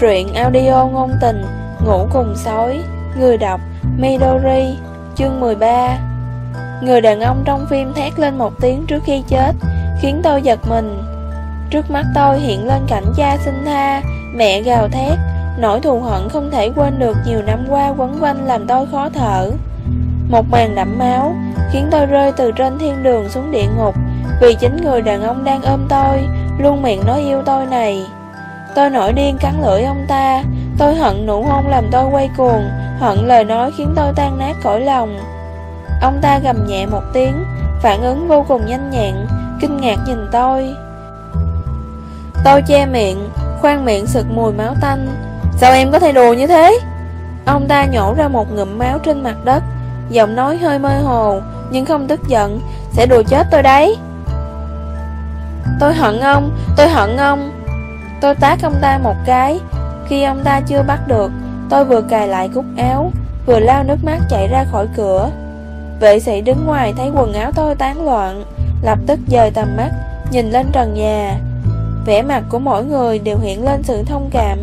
Truyện audio ngôn tình, Ngủ cùng sói, Người đọc, Midori, Chương 13 Người đàn ông trong phim thét lên một tiếng trước khi chết, Khiến tôi giật mình. Trước mắt tôi hiện lên cảnh cha xin tha, Mẹ gào thét, Nỗi thù hận không thể quên được nhiều năm qua quấn quanh làm tôi khó thở. Một màn đẫm máu Khiến tôi rơi từ trên thiên đường xuống địa ngục, Vì chính người đàn ông đang ôm tôi Luôn miệng nói yêu tôi này. Tôi nổi điên cắn lưỡi ông ta. Tôi hận nụ hôn làm tôi quay cuồng, Hận lời nói khiến tôi tan nát cõi lòng. Ông ta gầm nhẹ một tiếng, Phản ứng vô cùng nhanh nhẹn, Kinh ngạc nhìn tôi. Tôi che miệng, Khoan miệng sực mùi máu tanh. Sao em có thể đùa như thế? Ông ta nhổ ra một ngụm máu trên mặt đất, Giọng nói hơi mơ hồ, Nhưng không tức giận. Sẽ đùa chết tôi đấy. Tôi hận ông, Tôi hận ông. Tôi tát ông ta một cái. Khi ông ta chưa bắt được, Tôi vừa cài lại cúc áo, Vừa lao nước mắt chạy ra khỏi cửa. Vệ sĩ đứng ngoài thấy quần áo tôi tán loạn, Lập tức dời tầm mắt, Nhìn lên trần nhà. Vẻ mặt của mỗi người đều hiện lên sự thông cảm.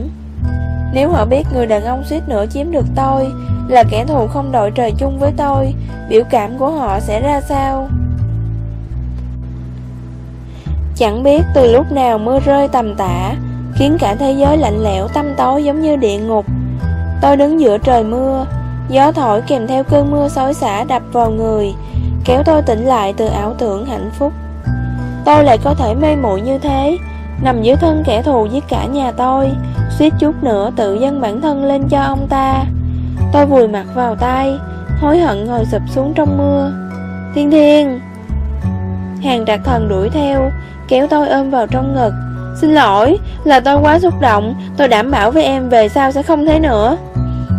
Nếu họ biết người đàn ông suýt nữa chiếm được tôi, Là kẻ thù không đội trời chung với tôi, Biểu cảm của họ sẽ ra sao? Chẳng biết từ lúc nào mưa rơi tầm tã Khiến cả thế giới lạnh lẽo, tăm tối giống như địa ngục. Tôi đứng giữa trời mưa, Gió thổi kèm theo cơn mưa xối xả đập vào người, Kéo tôi tỉnh lại từ ảo tưởng hạnh phúc. Tôi lại có thể mê muội như thế, Nằm dưới thân kẻ thù giết cả nhà tôi, Suýt chút nữa tự dâng bản thân lên cho ông ta. Tôi vùi mặt vào tay, Hối hận ngồi sụp xuống trong mưa. Thiên thiên! Hàng trạc thần đuổi theo, Kéo tôi ôm vào trong ngực. Xin lỗi, là tôi quá xúc động. Tôi đảm bảo với em về sau sẽ không thế nữa.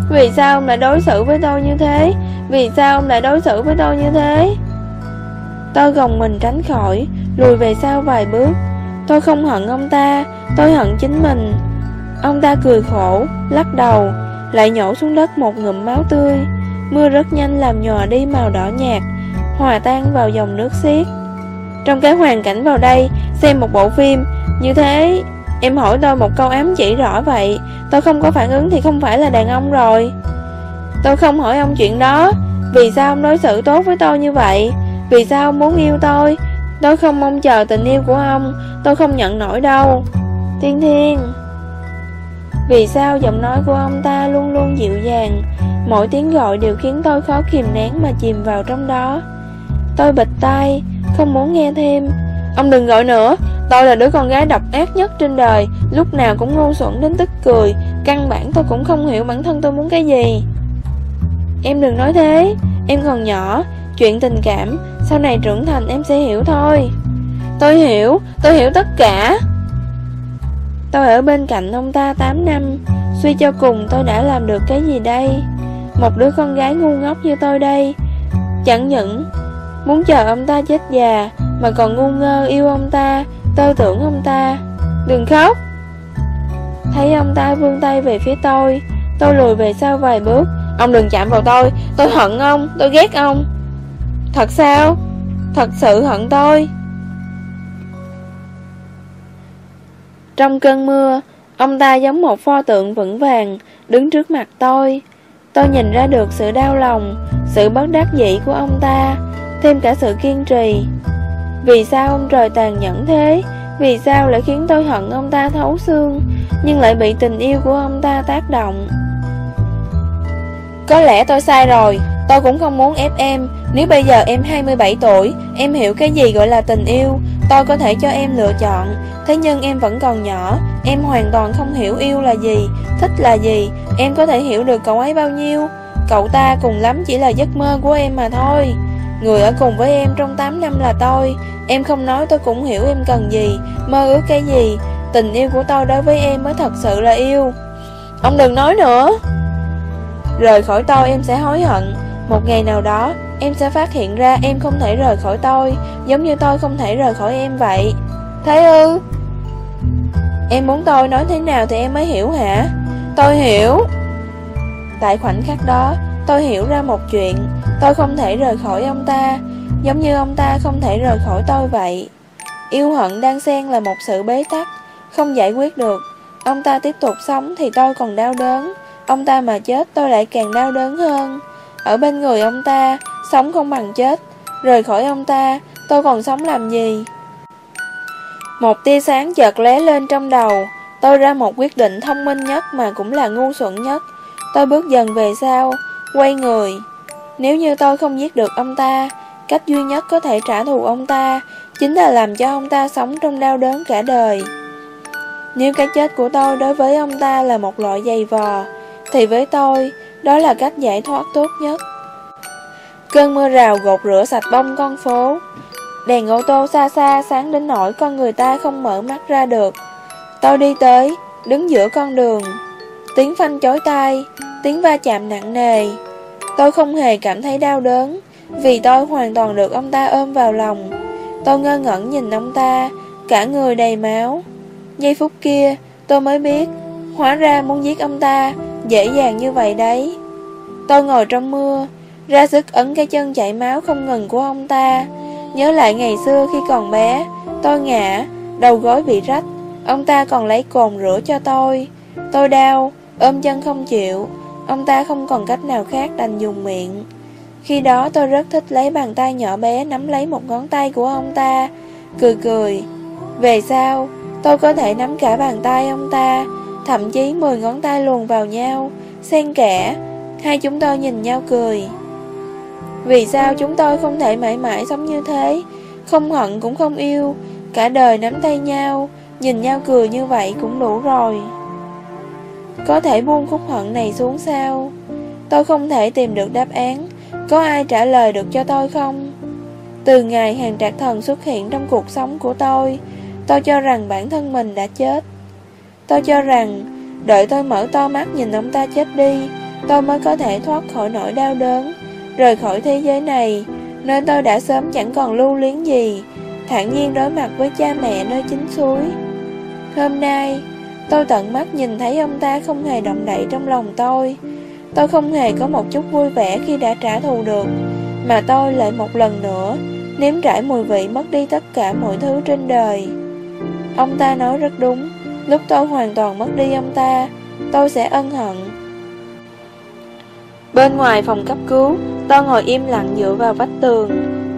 Vì sao ông lại đối xử với tôi như thế? Vì sao ông lại đối xử với tôi như thế? Tôi gồng mình tránh khỏi Lùi về sau vài bước. Tôi không hận ông ta Tôi hận chính mình. Ông ta cười khổ, lắc đầu Lại nhổ xuống đất một ngụm máu tươi. Mưa rất nhanh làm nhòa đi màu đỏ nhạt Hòa tan vào dòng nước xiết. Trong cái hoàn cảnh vào đây Xem một bộ phim như thế, Em hỏi tôi một câu ám chỉ rõ vậy, Tôi không có phản ứng thì không phải là đàn ông rồi. Tôi không hỏi ông chuyện đó, Vì sao ông đối xử tốt với tôi như vậy? Vì sao ông muốn yêu tôi? Tôi không mong chờ tình yêu của ông, Tôi không nhận nổi đâu. Thiên thiên. Vì sao giọng nói của ông ta luôn luôn dịu dàng, Mỗi tiếng gọi đều khiến tôi khó kìm nén mà chìm vào trong đó. Tôi bịch tay Không muốn nghe thêm. Ông đừng gọi nữa. Tôi là đứa con gái độc ác nhất trên đời. Lúc nào cũng ngu xuẩn đến tức cười. Căn bản tôi cũng không hiểu bản thân tôi muốn cái gì. Em đừng nói thế. Em còn nhỏ. Chuyện tình cảm, Sau này trưởng thành em sẽ hiểu thôi. Tôi hiểu. Tôi hiểu tất cả. Tôi ở bên cạnh ông ta 8 năm. Suy cho cùng, tôi đã làm được cái gì đây? Một đứa con gái ngu ngốc như tôi đây. Chẳng những Muốn chờ ông ta chết già, Mà còn ngu ngơ yêu ông ta, Tơ tưởng ông ta. Đừng khóc. Thấy ông ta vươn tay về phía tôi Tôi lùi về sau vài bước. Ông đừng chạm vào tôi Tôi hận ông, Tôi ghét ông. Thật sao? Thật sự hận tôi. Trong cơn mưa, Ông ta giống một pho tượng vững vàng Đứng trước mặt tôi. Tôi nhìn ra được sự đau lòng, Sự bất đắc dĩ của ông ta. Thêm cả sự kiên trì. Vì sao ông trời tàn nhẫn thế? Vì sao lại khiến tôi hận ông ta thấu xương, Nhưng lại bị tình yêu của ông ta tác động? Có lẽ tôi sai rồi, Tôi cũng không muốn ép em. Nếu bây giờ em 27 tuổi, Em hiểu cái gì gọi là tình yêu, Tôi có thể cho em lựa chọn. Thế nhưng em vẫn còn nhỏ, Em hoàn toàn không hiểu yêu là gì, Thích là gì. Em có thể hiểu được cậu ấy bao nhiêu. Cậu ta cùng lắm chỉ là giấc mơ của em mà thôi. Người ở cùng với em trong 8 năm là tôi. Em không nói tôi cũng hiểu em cần gì, Mơ ước cái gì. Tình yêu của tôi đối với em mới thật sự là yêu. Ông đừng nói nữa. Rời khỏi tôi em sẽ hối hận. Một ngày nào đó, Em sẽ phát hiện ra em không thể rời khỏi tôi, Giống như tôi không thể rời khỏi em vậy. Thế ư, Em muốn tôi nói thế nào thì em mới hiểu hả? Tôi hiểu. Tại khoảnh khắc đó, Tôi hiểu ra một chuyện. Tôi không thể rời khỏi ông ta, Giống như ông ta không thể rời khỏi tôi vậy. Yêu hận đang xen là một sự bế tắc, Không giải quyết được. Ông ta tiếp tục sống thì tôi còn đau đớn. Ông ta mà chết, tôi lại càng đau đớn hơn. Ở bên người ông ta, Sống không bằng chết. Rời khỏi ông ta, Tôi còn sống làm gì? Một tia sáng chợt lóe lên trong đầu. Tôi ra một quyết định thông minh nhất Mà cũng là ngu xuẩn nhất. Tôi bước dần về sau, Quay người. Nếu như tôi không giết được ông ta Cách duy nhất có thể trả thù ông ta Chính là làm cho ông ta sống trong đau đớn cả đời. Nếu cái chết của tôi đối với ông ta là một loại giày vò Thì với tôi Đó là cách giải thoát tốt nhất. Cơn mưa rào gột rửa sạch bông con phố Đèn ô tô xa xa sáng đến nỗi con người ta không mở mắt ra được. Tôi đi tới, đứng giữa con đường. Tiếng phanh chói tai, tiếng va chạm nặng nề. Tôi không hề cảm thấy đau đớn, Vì tôi hoàn toàn được ông ta ôm vào lòng. Tôi ngơ ngẩn nhìn ông ta, Cả người đầy máu. Giây phút kia, tôi mới biết, Hóa ra muốn giết ông ta Dễ dàng như vậy đấy. Tôi ngồi trong mưa, Ra sức ấn cái chân chảy máu không ngừng của ông ta. Nhớ lại ngày xưa khi còn bé, Tôi ngã, Đầu gối bị rách, Ông ta còn lấy cồn rửa cho tôi. Tôi đau, Ôm chân không chịu Ông ta không còn cách nào khác đành dùng miệng. Khi đó tôi rất thích lấy bàn tay nhỏ bé Nắm lấy một ngón tay của ông ta. Cười cười. Về sau, tôi có thể nắm cả bàn tay ông ta, Thậm chí 10 ngón tay luồn vào nhau, Xen kẽ. Hai chúng tôi nhìn nhau cười. Vì sao chúng tôi không thể mãi mãi sống như thế? Không hận cũng không yêu. Cả đời nắm tay nhau, Nhìn nhau cười như vậy cũng đủ rồi. Có thể buông khúc hận này xuống sao? Tôi không thể tìm được đáp án. Có ai trả lời được cho tôi không? Từ ngày hàng trạc thần xuất hiện trong cuộc sống của tôi Tôi cho rằng bản thân mình đã chết. Tôi cho rằng, Đợi tôi mở to mắt nhìn ông ta chết đi, Tôi mới có thể thoát khỏi nỗi đau đớn. Rời khỏi thế giới này Nên tôi đã sớm chẳng còn lưu luyến gì, thản nhiên đối mặt với cha mẹ nơi chính suối. Hôm nay Tôi tận mắt nhìn thấy ông ta không hề động đậy trong lòng tôi. Tôi không hề có một chút vui vẻ khi đã trả thù được, Mà tôi lại một lần nữa Nếm trải mùi vị mất đi tất cả mọi thứ trên đời. Ông ta nói rất đúng, Lúc tôi hoàn toàn mất đi ông ta, Tôi sẽ ân hận. Bên ngoài phòng cấp cứu, Tôi ngồi im lặng dựa vào vách tường.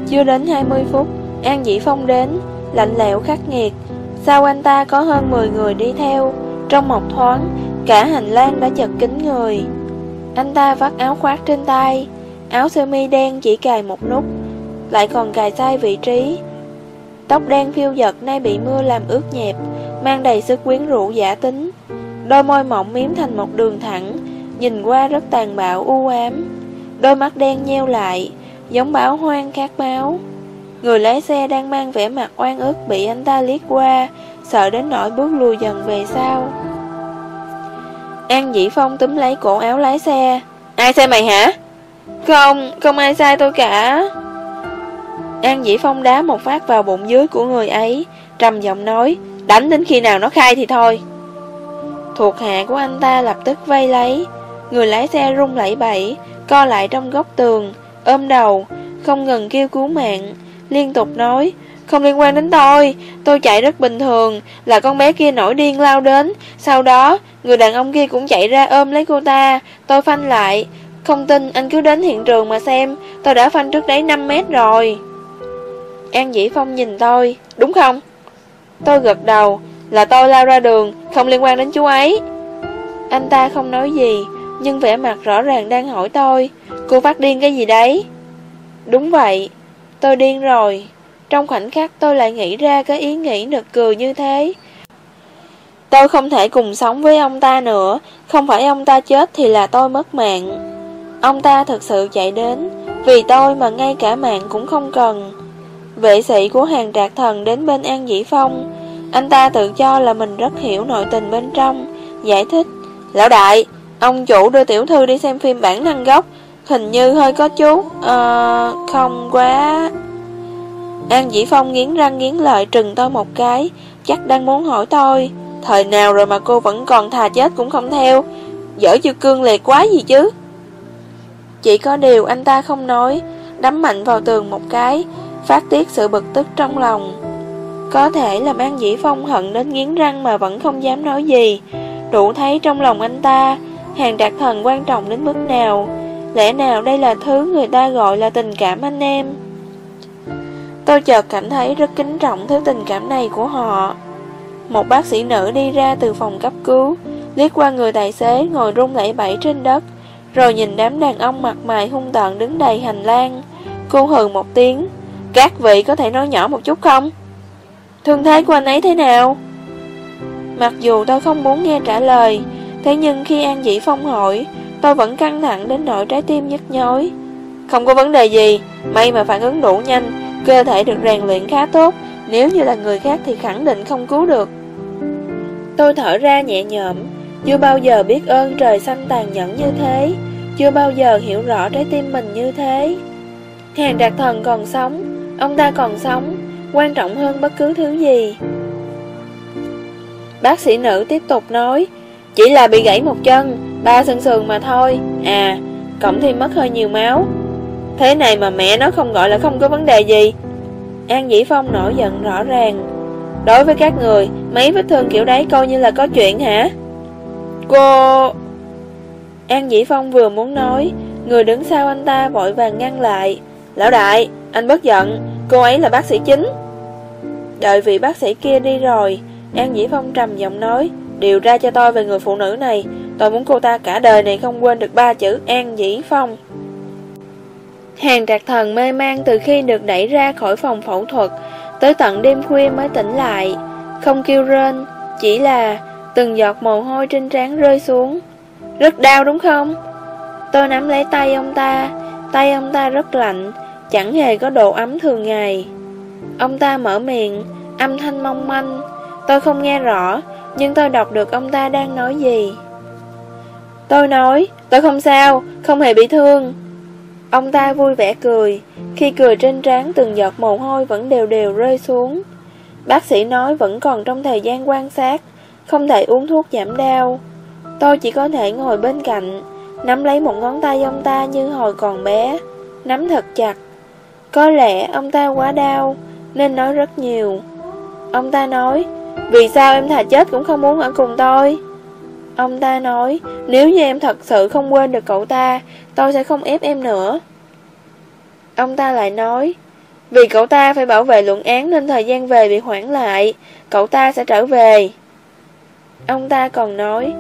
Chưa đến 20 phút, An Dĩ Phong đến, Lạnh lẽo khắc nghiệt. Sau anh ta có hơn 10 người đi theo. Trong một thoáng, Cả hành lang đã chật kín người. Anh ta vắt áo khoác trên tay. Áo sơ mi đen chỉ cài một nút Lại còn cài sai vị trí. Tóc đen phiêu giật nay bị mưa làm ướt nhẹp, Mang đầy sức quyến rũ giả tính. Đôi môi mỏng miếm thành một đường thẳng, Nhìn qua rất tàn bạo, u ám. Đôi mắt đen nheo lại, Giống báo hoang khát máu. Người lái xe đang mang vẻ mặt oan ức Bị anh ta liếc qua Sợ đến nỗi bước lùi dần về sau. An Dĩ Phong túm lấy cổ áo lái xe. Ai sai mày hả? Không, không ai sai tôi cả. An Dĩ Phong đá một phát vào bụng dưới của người ấy Trầm giọng nói Đánh đến khi nào nó khai thì thôi. Thuộc hạ của anh ta lập tức vây lấy. Người lái xe rung lẩy bẩy Co lại trong góc tường Ôm đầu Không ngừng kêu cứu mạng. Liên tục nói, Không liên quan đến tôi Tôi chạy rất bình thường, Là con bé kia nổi điên lao đến. Sau đó, Người đàn ông kia cũng chạy ra ôm lấy cô ta. Tôi phanh lại, Không tin, anh cứ đến hiện trường mà xem, Tôi đã phanh trước đấy 5 mét rồi. An Dĩ Phong nhìn tôi, Đúng không? Tôi gật đầu, Là tôi lao ra đường, Không liên quan đến chú ấy. Anh ta không nói gì, Nhưng vẻ mặt rõ ràng đang hỏi tôi, Cô phát điên cái gì đấy? Đúng vậy Tôi điên rồi. Trong khoảnh khắc tôi lại nghĩ ra cái ý nghĩ nực cười như thế. Tôi không thể cùng sống với ông ta nữa. Không phải ông ta chết thì là tôi mất mạng. Ông ta thật sự chạy đến. Vì tôi mà ngay cả mạng cũng không cần. Vệ sĩ của hàng trạc thần đến bên An Dĩ Phong. Anh ta tự cho là mình rất hiểu nội tình bên trong. Giải thích Lão đại, ông chủ đưa tiểu thư đi xem phim bản năng gốc. Hình như hơi có chút uh, Không quá. An Dĩ Phong nghiến răng nghiến lợi trừng tôi một cái Chắc đang muốn hỏi tôi Thời nào rồi mà cô vẫn còn thà chết cũng không theo? Dở chưa cương liệt quá gì chứ? Chỉ có điều anh ta không nói Đấm mạnh vào tường một cái Phát tiết sự bực tức trong lòng. Có thể làm An Dĩ Phong hận đến nghiến răng mà vẫn không dám nói gì. Đủ thấy trong lòng anh ta Hàng trạc thần quan trọng đến mức nào. Lẽ nào đây là thứ người ta gọi là tình cảm anh em Tôi chợt cảm thấy rất kính trọng thứ tình cảm này của họ Một bác sĩ nữ đi ra từ phòng cấp cứu, Liếc qua người tài xế ngồi rung lẩy bẩy trên đất, Rồi nhìn đám đàn ông mặt mày hung tợn đứng đầy hành lang Cô hừ một tiếng Các vị có thể nói nhỏ một chút không? Thương thế của anh ấy thế nào? Mặc dù tôi không muốn nghe trả lời, Thế nhưng khi An Dĩ Phong hỏi Tôi vẫn căng thẳng đến nỗi trái tim nhức nhói Không có vấn đề gì, May mà phản ứng đủ nhanh, Cơ thể được rèn luyện khá tốt. Nếu như là người khác thì khẳng định không cứu được. Tôi thở ra nhẹ nhõm, Chưa bao giờ biết ơn trời xanh tàn nhẫn như thế, Chưa bao giờ hiểu rõ trái tim mình như thế. Hàng đặc thần còn sống, Ông ta còn sống, Quan trọng hơn bất cứ thứ gì. Bác sĩ nữ tiếp tục nói, Chỉ là bị gãy một chân Ba sừng sườn mà thôi. À Cộng thêm mất hơi nhiều máu. Thế này mà mẹ nó không gọi là không có vấn đề gì. An Dĩ Phong nổi giận rõ ràng. Đối với các người, Mấy vết thương kiểu đấy coi như là có chuyện hả? Cô An Dĩ Phong vừa muốn nói, Người đứng sau anh ta vội vàng ngăn lại. Lão đại, Anh bất giận, Cô ấy là bác sĩ chính. Đợi vị bác sĩ kia đi rồi, An Dĩ Phong trầm giọng nói Điều ra cho tôi về người phụ nữ này. Tôi muốn cô ta cả đời này không quên được ba chữ An Dĩ Phong. Hàng trạc thần mê man từ khi được đẩy ra khỏi phòng phẫu thuật, Tới tận đêm khuya mới tỉnh lại. Không kêu rên, Chỉ là từng giọt mồ hôi trên trán rơi xuống. Rất đau đúng không? Tôi nắm lấy tay ông ta. Tay ông ta rất lạnh, Chẳng hề có độ ấm thường ngày. Ông ta mở miệng, Âm thanh mong manh. Tôi không nghe rõ nhưng tôi đọc được ông ta đang nói gì? Tôi nói, Tôi không sao, Không hề bị thương. Ông ta vui vẻ cười. Khi cười trên trán từng giọt mồ hôi vẫn đều đều rơi xuống. Bác sĩ nói vẫn còn trong thời gian quan sát, Không thể uống thuốc giảm đau. Tôi chỉ có thể ngồi bên cạnh, Nắm lấy một ngón tay ông ta như hồi còn bé, Nắm thật chặt. Có lẽ ông ta quá đau, Nên nói rất nhiều. Ông ta nói vì sao em thà chết cũng không muốn ở cùng tôi? Ông ta nói, Nếu như em thật sự không quên được cậu ta, Tôi sẽ không ép em nữa. Ông ta lại nói, Vì cậu ta phải bảo vệ luận án Nên thời gian về bị hoãn lại, Cậu ta sẽ trở về. Ông ta còn nói,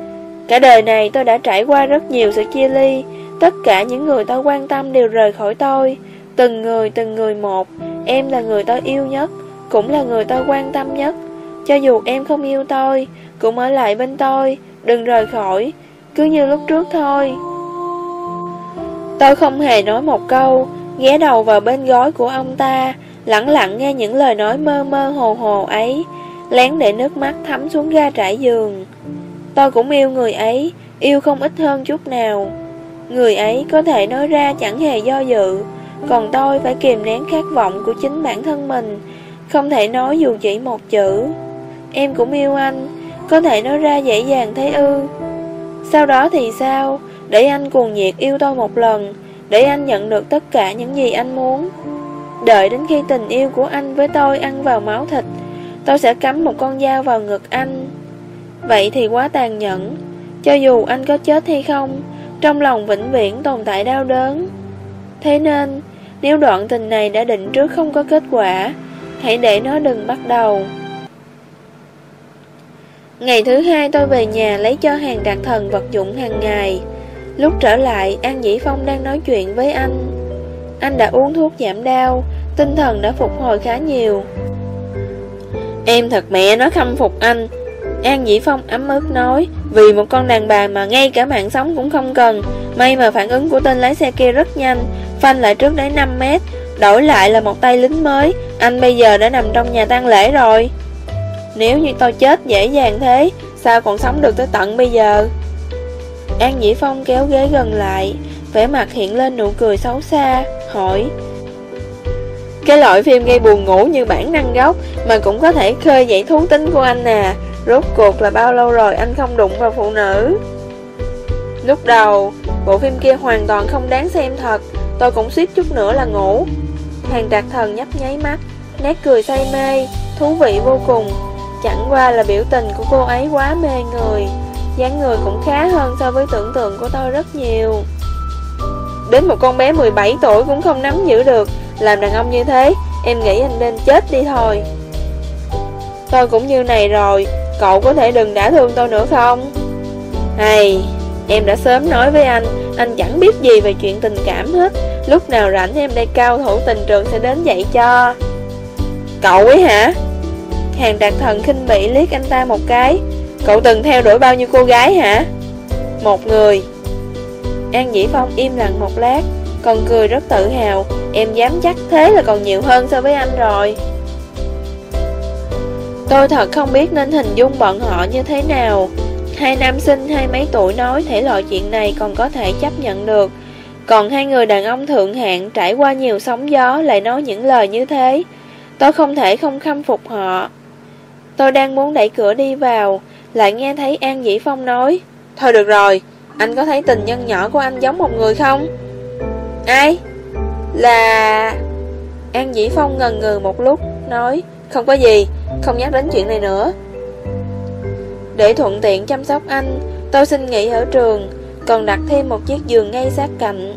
Cả đời này tôi đã trải qua rất nhiều sự chia ly, Tất cả những người tôi quan tâm đều rời khỏi tôi. Từng người từng người một, Em là người tôi yêu nhất, Cũng là người tôi quan tâm nhất. Cho dù em không yêu tôi, Cũng ở lại bên tôi, Đừng rời khỏi, Cứ như lúc trước thôi. Tôi không hề nói một câu, Ghé đầu vào bên gói của ông ta Lặng lặng nghe những lời nói mơ mơ hồ hồ ấy, Lén để nước mắt thấm xuống ga trải giường. Tôi cũng yêu người ấy, Yêu không ít hơn chút nào. Người ấy có thể nói ra chẳng hề do dự, Còn tôi phải kìm nén khát vọng của chính bản thân mình, Không thể nói dù chỉ một chữ. Em cũng yêu anh. Có thể nói ra dễ dàng thế ư. Sau đó thì sao? Để anh cuồng nhiệt yêu tôi một lần. Để anh nhận được tất cả những gì anh muốn. Đợi đến khi tình yêu của anh với tôi ăn vào máu thịt, Tôi sẽ cắm một con dao vào ngực anh. Vậy thì quá tàn nhẫn. Cho dù anh có chết hay không, Trong lòng vĩnh viễn tồn tại đau đớn. Thế nên, Nếu đoạn tình này đã định trước không có kết quả, Hãy để nó đừng bắt đầu. Ngày thứ hai tôi về nhà lấy cho hàng đặc thần vật dụng hàng ngày. Lúc trở lại, An Dĩ Phong đang nói chuyện với anh. Anh đã uống thuốc giảm đau, Tinh thần đã phục hồi khá nhiều. Em thật mẹ nó khâm phục anh. An Dĩ Phong ấm ức nói, Vì một con đàn bà mà ngay cả mạng sống cũng không cần. May mà phản ứng của tên lái xe kia rất nhanh. Phanh lại trước đấy 5 mét, Đổi lại là một tay lính mới. Anh bây giờ đã nằm trong nhà tang lễ rồi. Nếu như tôi chết dễ dàng thế, Sao còn sống được tới tận bây giờ? An Dĩ Phong kéo ghế gần lại, vẻ mặt hiện lên nụ cười xấu xa, Hỏi. Cái loại phim gây buồn ngủ như bản năng gốc Mà cũng có thể khơi dậy thú tính của anh à. Rốt cuộc là bao lâu rồi anh không đụng vào phụ nữ? Lúc đầu, Bộ phim kia hoàn toàn không đáng xem thật. Tôi cũng suýt chút nữa là ngủ. Hàng trạc thần nhấp nháy mắt, Nét cười say mê, thú vị vô cùng. Chẳng qua là biểu tình của cô ấy quá mê người. Dáng người cũng khá hơn so với tưởng tượng của tôi rất nhiều. Đến một con bé 17 tuổi cũng không nắm giữ được. Làm đàn ông như thế, Em nghĩ anh nên chết đi thôi. Tôi cũng như này rồi. Cậu có thể đừng đã thương tôi nữa không? Hay, Em đã sớm nói với anh. Anh chẳng biết gì về chuyện tình cảm hết. Lúc nào rảnh em đây cao thủ tình trường sẽ đến dạy cho. Cậu ấy hả? Hàng đạt thần khinh bỉ liếc anh ta một cái. Cậu từng theo đuổi bao nhiêu cô gái hả? Một người. An Dĩ Phong im lặng một lát, Còn cười rất tự hào. Em dám chắc thế là còn nhiều hơn so với anh rồi. Tôi thật không biết nên hình dung bọn họ như thế nào. Hai nam sinh hai mấy tuổi nói thể loại chuyện này còn có thể chấp nhận được. Còn hai người đàn ông thượng hạng trải qua nhiều sóng gió lại nói những lời như thế. Tôi không thể không khâm phục họ. Tôi đang muốn đẩy cửa đi vào. Lại nghe thấy An Dĩ Phong nói, Thôi được rồi, Anh có thấy tình nhân nhỏ của anh giống một người không? Ai? Là An Dĩ Phong ngần ngừ một lúc, Nói, không có gì, Không nhắc đến chuyện này nữa. Để thuận tiện chăm sóc anh, Tôi xin nghỉ ở trường, Còn đặt thêm một chiếc giường ngay sát cạnh.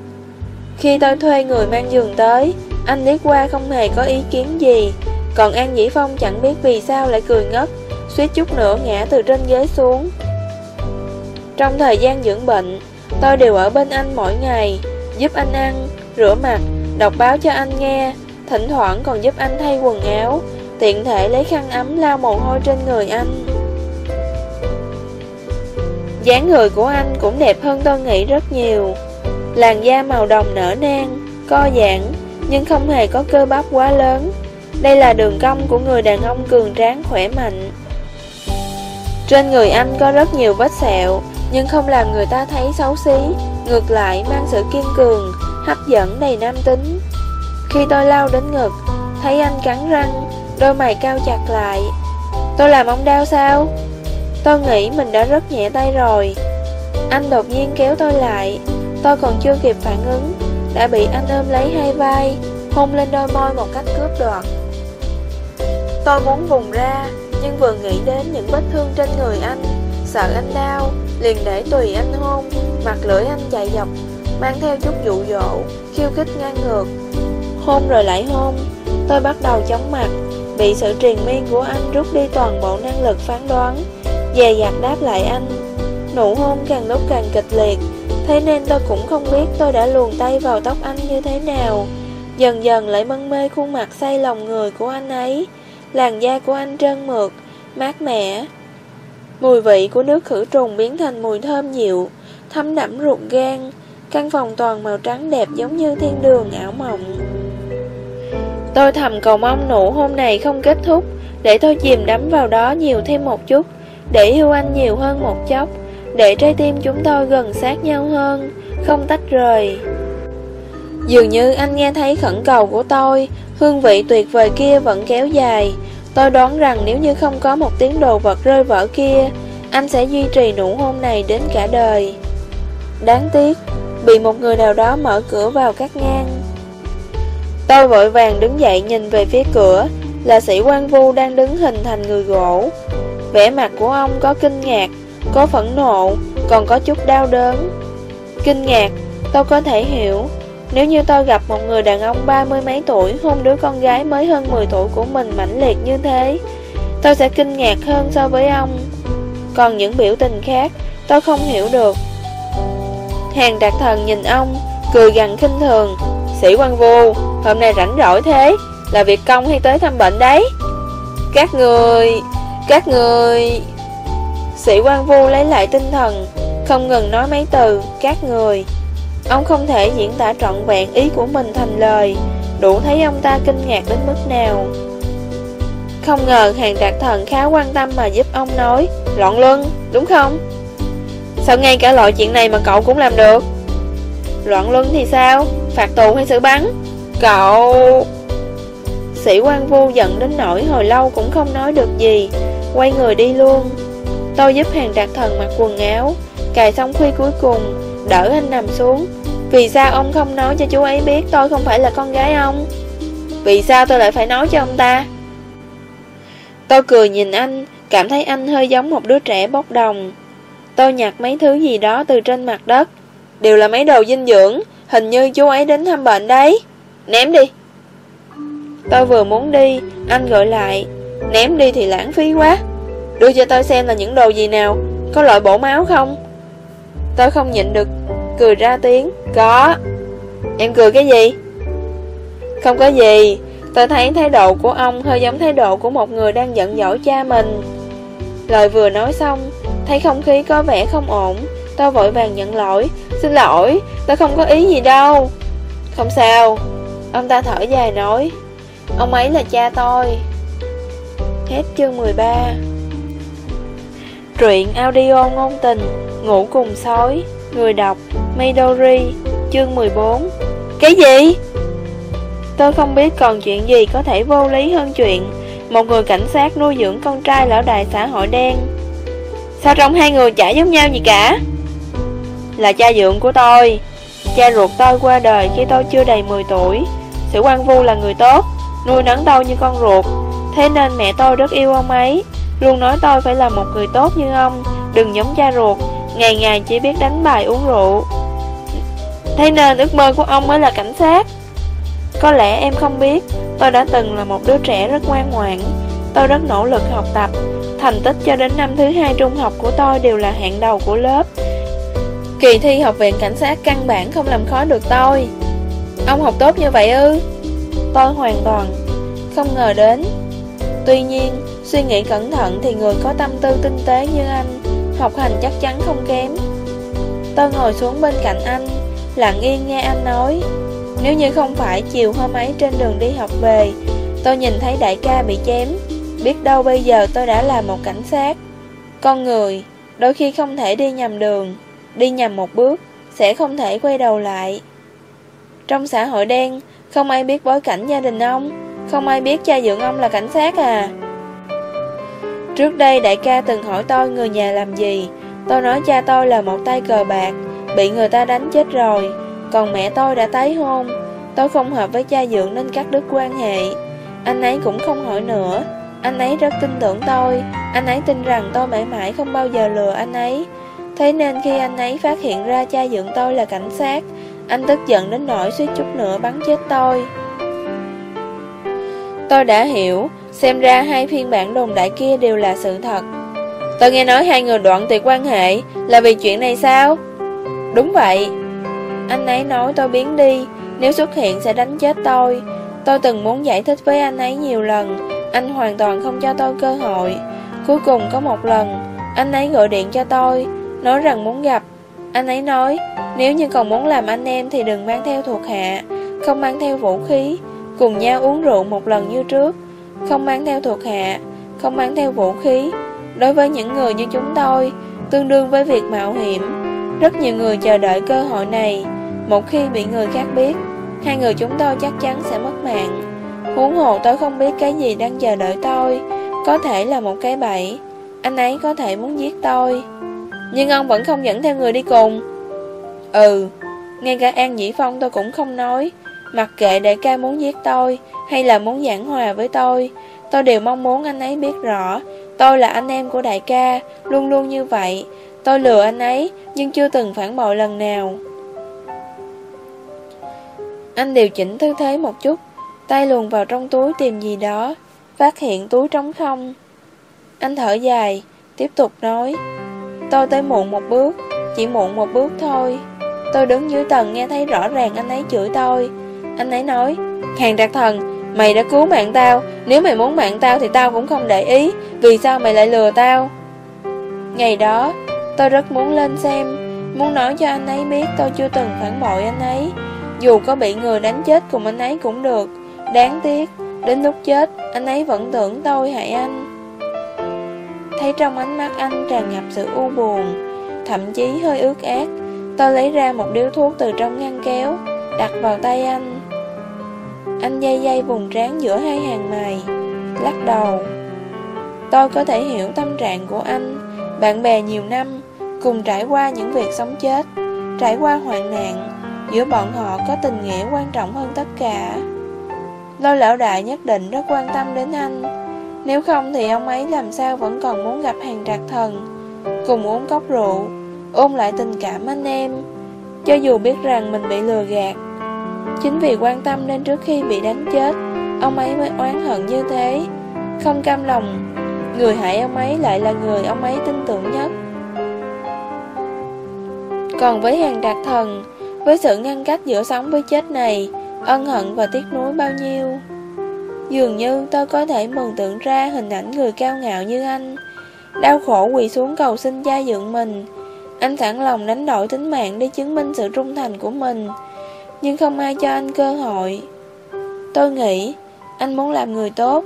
Khi tôi thuê người mang giường tới, Anh liếc qua không hề có ý kiến gì. Còn An nhĩ Phong chẳng biết vì sao lại cười ngất Suýt chút nữa ngã từ trên ghế xuống. Trong thời gian dưỡng bệnh Tôi đều ở bên anh mỗi ngày Giúp anh ăn, rửa mặt, đọc báo cho anh nghe. Thỉnh thoảng còn giúp anh thay quần áo Tiện thể lấy khăn ấm lau mồ hôi trên người anh. Dáng người của anh cũng đẹp hơn tôi nghĩ rất nhiều. Làn da màu đồng nở nang, co giãn Nhưng không hề có cơ bắp quá lớn. Đây là đường cong của người đàn ông cường tráng khỏe mạnh. Trên người anh có rất nhiều vết sẹo, Nhưng không làm người ta thấy xấu xí, Ngược lại mang sự kiên cường, Hấp dẫn đầy nam tính. Khi tôi lao đến ngực, Thấy anh cắn răng, Đôi mày cao chặt lại. Tôi làm ông đau sao? Tôi nghĩ mình đã rất nhẹ tay rồi. Anh đột nhiên kéo tôi lại. Tôi còn chưa kịp phản ứng, Đã bị anh ôm lấy hai vai, Hôn lên đôi môi một cách cướp đoạt. Tôi muốn vùng ra, Nhưng vừa nghĩ đến những vết thương trên người anh. Sợ anh đau, Liền để tùy anh hôn. Mặt lưỡi anh chạy dọc, Mang theo chút dụ dỗ, Khiêu khích ngang ngược. Hôn rồi lại hôn, Tôi bắt đầu chóng mặt. Bị sự triền miên của anh rút đi toàn bộ năng lực phán đoán. Dè dặt đáp lại anh. Nụ hôn càng lúc càng kịch liệt. Thế nên tôi cũng không biết tôi đã luồn tay vào tóc anh như thế nào. Dần dần lại mân mê khuôn mặt say lòng người của anh ấy. Làn da của anh trơn mượt, mát mẻ. Mùi vị của nước khử trùng biến thành mùi thơm dịu Thấm đẫm ruột gan Căn phòng toàn màu trắng đẹp giống như thiên đường ảo mộng. Tôi thầm cầu mong nụ hôn này không kết thúc Để tôi chìm đắm vào đó nhiều thêm một chút Để yêu anh nhiều hơn một chốc Để trái tim chúng tôi gần sát nhau hơn Không tách rời. Dường như anh nghe thấy khẩn cầu của tôi, Hương vị tuyệt vời kia vẫn kéo dài. Tôi đoán rằng nếu như không có một tiếng đồ vật rơi vỡ kia, Anh sẽ duy trì nụ hôn này đến cả đời. Đáng tiếc, Bị một người nào đó mở cửa vào cắt ngang. Tôi vội vàng đứng dậy nhìn về phía cửa, Là sĩ quan vu đang đứng hình thành người gỗ. Vẻ mặt của ông có kinh ngạc, Có phẫn nộ, Còn có chút đau đớn. Kinh ngạc, Tôi có thể hiểu. Nếu như tôi gặp một người đàn ông ba mươi mấy tuổi, Hôn đứa con gái mới hơn 10 tuổi của mình mãnh liệt như thế, Tôi sẽ kinh ngạc hơn so với ông. Còn những biểu tình khác, Tôi không hiểu được. Hàng đạt thần nhìn ông, Cười gằn khinh thường. Sĩ quan vô Hôm nay rảnh rỗi thế, Là việc công hay tới thăm bệnh đấy? Các người Các người. Sĩ quan vu lấy lại tinh thần, Không ngừng nói mấy từ, Các người. Ông không thể diễn tả trọn vẹn ý của mình thành lời. Đủ thấy ông ta kinh ngạc đến mức nào. Không ngờ hàng đạt thần khá quan tâm mà giúp ông nói Loạn luân, đúng không? Sao ngay cả loại chuyện này mà cậu cũng làm được? Loạn luân thì sao? Phạt tù hay xử bắn? Cậu Sĩ quan vô giận đến nỗi hồi lâu cũng không nói được gì Quay người đi luôn. Tôi giúp hàng đạt thần mặc quần áo Cài xong khuy cuối cùng Đỡ anh nằm xuống vì sao ông không nói cho chú ấy biết tôi không phải là con gái ông Vì sao tôi lại phải nói cho ông ta Tôi cười nhìn anh, cảm thấy anh hơi giống một đứa trẻ bốc đồng. Tôi nhặt mấy thứ gì đó từ trên mặt đất. Đều là mấy đồ dinh dưỡng, hình như chú ấy đến thăm bệnh đấy. Ném đi. Tôi vừa muốn đi, anh gọi lại. Ném đi thì lãng phí quá. Đưa cho tôi xem là những đồ gì nào, có loại bổ máu không? Tôi không nhịn được, cười ra tiếng. Có. Em cười cái gì? Không có gì, tôi thấy thái độ của ông hơi giống thái độ của một người đang giận dỗi cha mình. Lời vừa nói xong, thấy không khí có vẻ không ổn, tôi vội vàng nhận lỗi. Xin lỗi, tôi không có ý gì đâu. Không sao, ông ta thở dài nói. Ông ấy là cha tôi. Hết chương 13 Truyện audio ngôn tình Ngủ cùng sói Người đọc Midori, Chương 14 Cái gì? Tôi không biết còn chuyện gì có thể vô lý hơn chuyện. Một người cảnh sát nuôi dưỡng con trai lão đại xã hội đen. Sao trong hai người chả giống nhau gì cả? Là cha dưỡng của tôi. Cha ruột tôi qua đời khi tôi chưa đầy 10 tuổi. Sử quan vu là người tốt, Nuôi nấng tôi như con ruột. Thế nên mẹ tôi rất yêu ông ấy. Luôn nói tôi phải là một người tốt như ông, Đừng giống cha ruột. Ngày ngày chỉ biết đánh bài uống rượu. Thế nên ước mơ của ông mới là cảnh sát. Có lẽ em không biết Tôi đã từng là một đứa trẻ rất ngoan ngoãn. Tôi rất nỗ lực học tập. Thành tích cho đến năm thứ hai trung học của tôi đều là hạng đầu của lớp. Kỳ thi học viện cảnh sát căn bản không làm khó được tôi. Ông học tốt như vậy ư? Tôi hoàn toàn không ngờ đến. Tuy nhiên, suy nghĩ cẩn thận thì người có tâm tư tinh tế như anh Học hành chắc chắn không kém. Tôi ngồi xuống bên cạnh anh. Lặng yên nghe anh nói. Nếu như không phải chiều hôm ấy trên đường đi học về, Tôi nhìn thấy đại ca bị chém. Biết đâu bây giờ tôi đã là một cảnh sát. Con người Đôi khi không thể đi nhầm đường, Đi nhầm một bước Sẽ không thể quay đầu lại. Trong xã hội đen, Không ai biết bối cảnh gia đình ông, Không ai biết cha dưỡng ông là cảnh sát à. Trước đây đại ca từng hỏi tôi người nhà làm gì. Tôi nói cha tôi là một tay cờ bạc Bị người ta đánh chết rồi. Còn mẹ tôi đã tái hôn. Tôi không hợp với cha dưỡng nên cắt đứt quan hệ. Anh ấy cũng không hỏi nữa. Anh ấy rất tin tưởng tôi. Anh ấy tin rằng tôi mãi mãi không bao giờ lừa anh ấy. Thế nên khi anh ấy phát hiện ra cha dưỡng tôi là cảnh sát, Anh tức giận đến nỗi suýt chút nữa bắn chết tôi. Tôi đã hiểu. Xem ra hai phiên bản đồn đại kia đều là sự thật. Tôi nghe nói hai người đoạn tuyệt quan hệ. Là vì chuyện này sao? Đúng vậy. Anh ấy nói tôi biến đi, Nếu xuất hiện sẽ đánh chết tôi. Tôi từng muốn giải thích với anh ấy nhiều lần, Anh hoàn toàn không cho tôi cơ hội. Cuối cùng có một lần, Anh ấy gọi điện cho tôi, Nói rằng muốn gặp. Anh ấy nói, Nếu như còn muốn làm anh em thì đừng mang theo thuộc hạ, Không mang theo vũ khí, Cùng nhau uống rượu một lần như trước. Không mang theo thuộc hạ, Không mang theo vũ khí. Đối với những người như chúng tôi, Tương đương với việc mạo hiểm. Rất nhiều người chờ đợi cơ hội này. Một khi bị người khác biết, Hai người chúng tôi chắc chắn sẽ mất mạng. Huống hồ tôi không biết cái gì đang chờ đợi tôi. Có thể là một cái bẫy. Anh ấy có thể muốn giết tôi. Nhưng ông vẫn không dẫn theo người đi cùng. Ừ Ngay cả An Dĩ Phong tôi cũng không nói. Mặc kệ đại ca muốn giết tôi Hay là muốn giảng hòa với tôi Tôi đều mong muốn anh ấy biết rõ, Tôi là anh em của đại ca, Luôn luôn như vậy. Tôi lừa anh ấy, Nhưng chưa từng phản bội lần nào. Anh điều chỉnh tư thế một chút, Tay luồn vào trong túi tìm gì đó, Phát hiện túi trống không. Anh thở dài, Tiếp tục nói, Tôi tới muộn một bước, Chỉ muộn một bước thôi. Tôi đứng dưới tầng nghe thấy rõ ràng anh ấy chửi tôi. Anh ấy nói, Hàng trạc thần, Mày đã cứu mạng tao. Nếu mày muốn mạng tao thì tao cũng không để ý, Vì sao mày lại lừa tao? Ngày đó Tôi rất muốn lên xem. Muốn nói cho anh ấy biết tôi chưa từng phản bội anh ấy. Dù có bị người đánh chết cùng anh ấy cũng được. Đáng tiếc, Đến lúc chết, Anh ấy vẫn tưởng tôi hại anh. Thấy trong ánh mắt anh tràn ngập sự u buồn, Thậm chí hơi ướt át, Tôi lấy ra một điếu thuốc từ trong ngăn kéo, Đặt vào tay anh. Anh dây dây vùng trán giữa hai hàng mày, Lắc đầu. Tôi có thể hiểu tâm trạng của anh, Bạn bè nhiều năm Cùng trải qua những việc sống chết, Trải qua hoạn nạn, Giữa bọn họ có tình nghĩa quan trọng hơn tất cả. Lôi lão đại nhất định rất quan tâm đến anh. Nếu không thì ông ấy làm sao vẫn còn muốn gặp hàng trạc thần, Cùng uống cốc rượu Ôm lại tình cảm anh em. Cho dù biết rằng mình bị lừa gạt, Chính vì quan tâm nên trước khi bị đánh chết, Ông ấy mới oán hận như thế. Không cam lòng, Người hại ông ấy lại là người ông ấy tin tưởng nhất. Còn với hàng đạt thần, Với sự ngăn cách giữa sống với chết này, Ân hận và tiếc nuối bao nhiêu? Dường như tôi có thể mừng tượng ra hình ảnh người cao ngạo như anh, Đau khổ quỳ xuống cầu xin cha dưỡng mình. Anh sẵn lòng đánh đổi tính mạng để chứng minh sự trung thành của mình, Nhưng không ai cho anh cơ hội. Tôi nghĩ anh muốn làm người tốt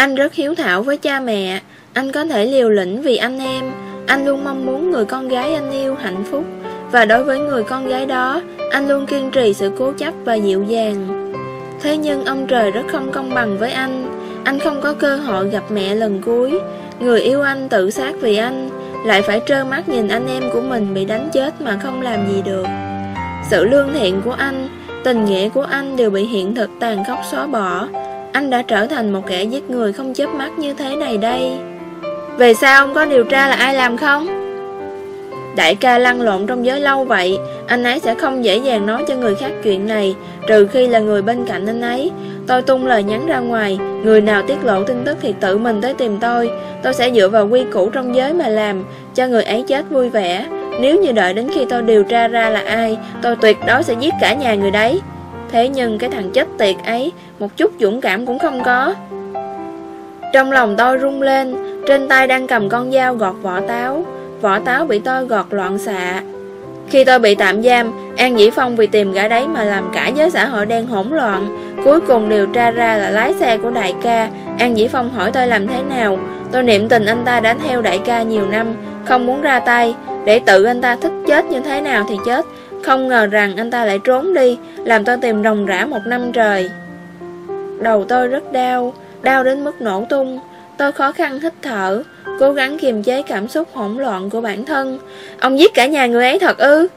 Anh rất hiếu thảo với cha mẹ. Anh có thể liều lĩnh vì anh em. Anh luôn mong muốn người con gái anh yêu hạnh phúc. Và đối với người con gái đó, Anh luôn kiên trì sự cố chấp và dịu dàng. Thế nhưng ông trời rất không công bằng với anh. Anh không có cơ hội gặp mẹ lần cuối. Người yêu anh tự sát vì anh, Lại phải trơ mắt nhìn anh em của mình bị đánh chết mà không làm gì được. Sự lương thiện của anh, Tình nghĩa của anh đều bị hiện thực tàn khốc xóa bỏ anh đã trở thành một kẻ giết người không chớp mắt như thế này đây. Về sao ông có điều tra là ai làm không? Đại ca lăn lộn trong giới lâu vậy, Anh ấy sẽ không dễ dàng nói cho người khác chuyện này, Trừ khi là người bên cạnh anh ấy. Tôi tung lời nhắn ra ngoài, Người nào tiết lộ tin tức thì tự mình tới tìm tôi. Tôi sẽ dựa vào quy củ trong giới mà làm, Cho người ấy chết vui vẻ. Nếu như đợi đến khi tôi điều tra ra là ai, Tôi tuyệt đối sẽ giết cả nhà người đấy. Thế nhưng cái thằng chết tiệt ấy, Một chút dũng cảm cũng không có. Trong lòng tôi rung lên, Trên tay đang cầm con dao gọt vỏ táo. Vỏ táo bị tôi gọt loạn xạ. Khi tôi bị tạm giam, An Dĩ Phong vì tìm gã đấy mà làm cả giới xã hội đen hỗn loạn. Cuối cùng điều tra ra là lái xe của đại ca. An Dĩ Phong hỏi tôi làm thế nào. Tôi niệm tình anh ta đã theo đại ca nhiều năm, Không muốn ra tay. Để tự anh ta thích chết như thế nào thì chết không ngờ rằng anh ta lại trốn đi, Làm tôi tìm rồng rã một năm trời. Đầu tôi rất đau Đau đến mức nổ tung. Tôi khó khăn hít thở, Cố gắng kiềm chế cảm xúc hỗn loạn của bản thân. Ông giết cả nhà người ấy thật ư?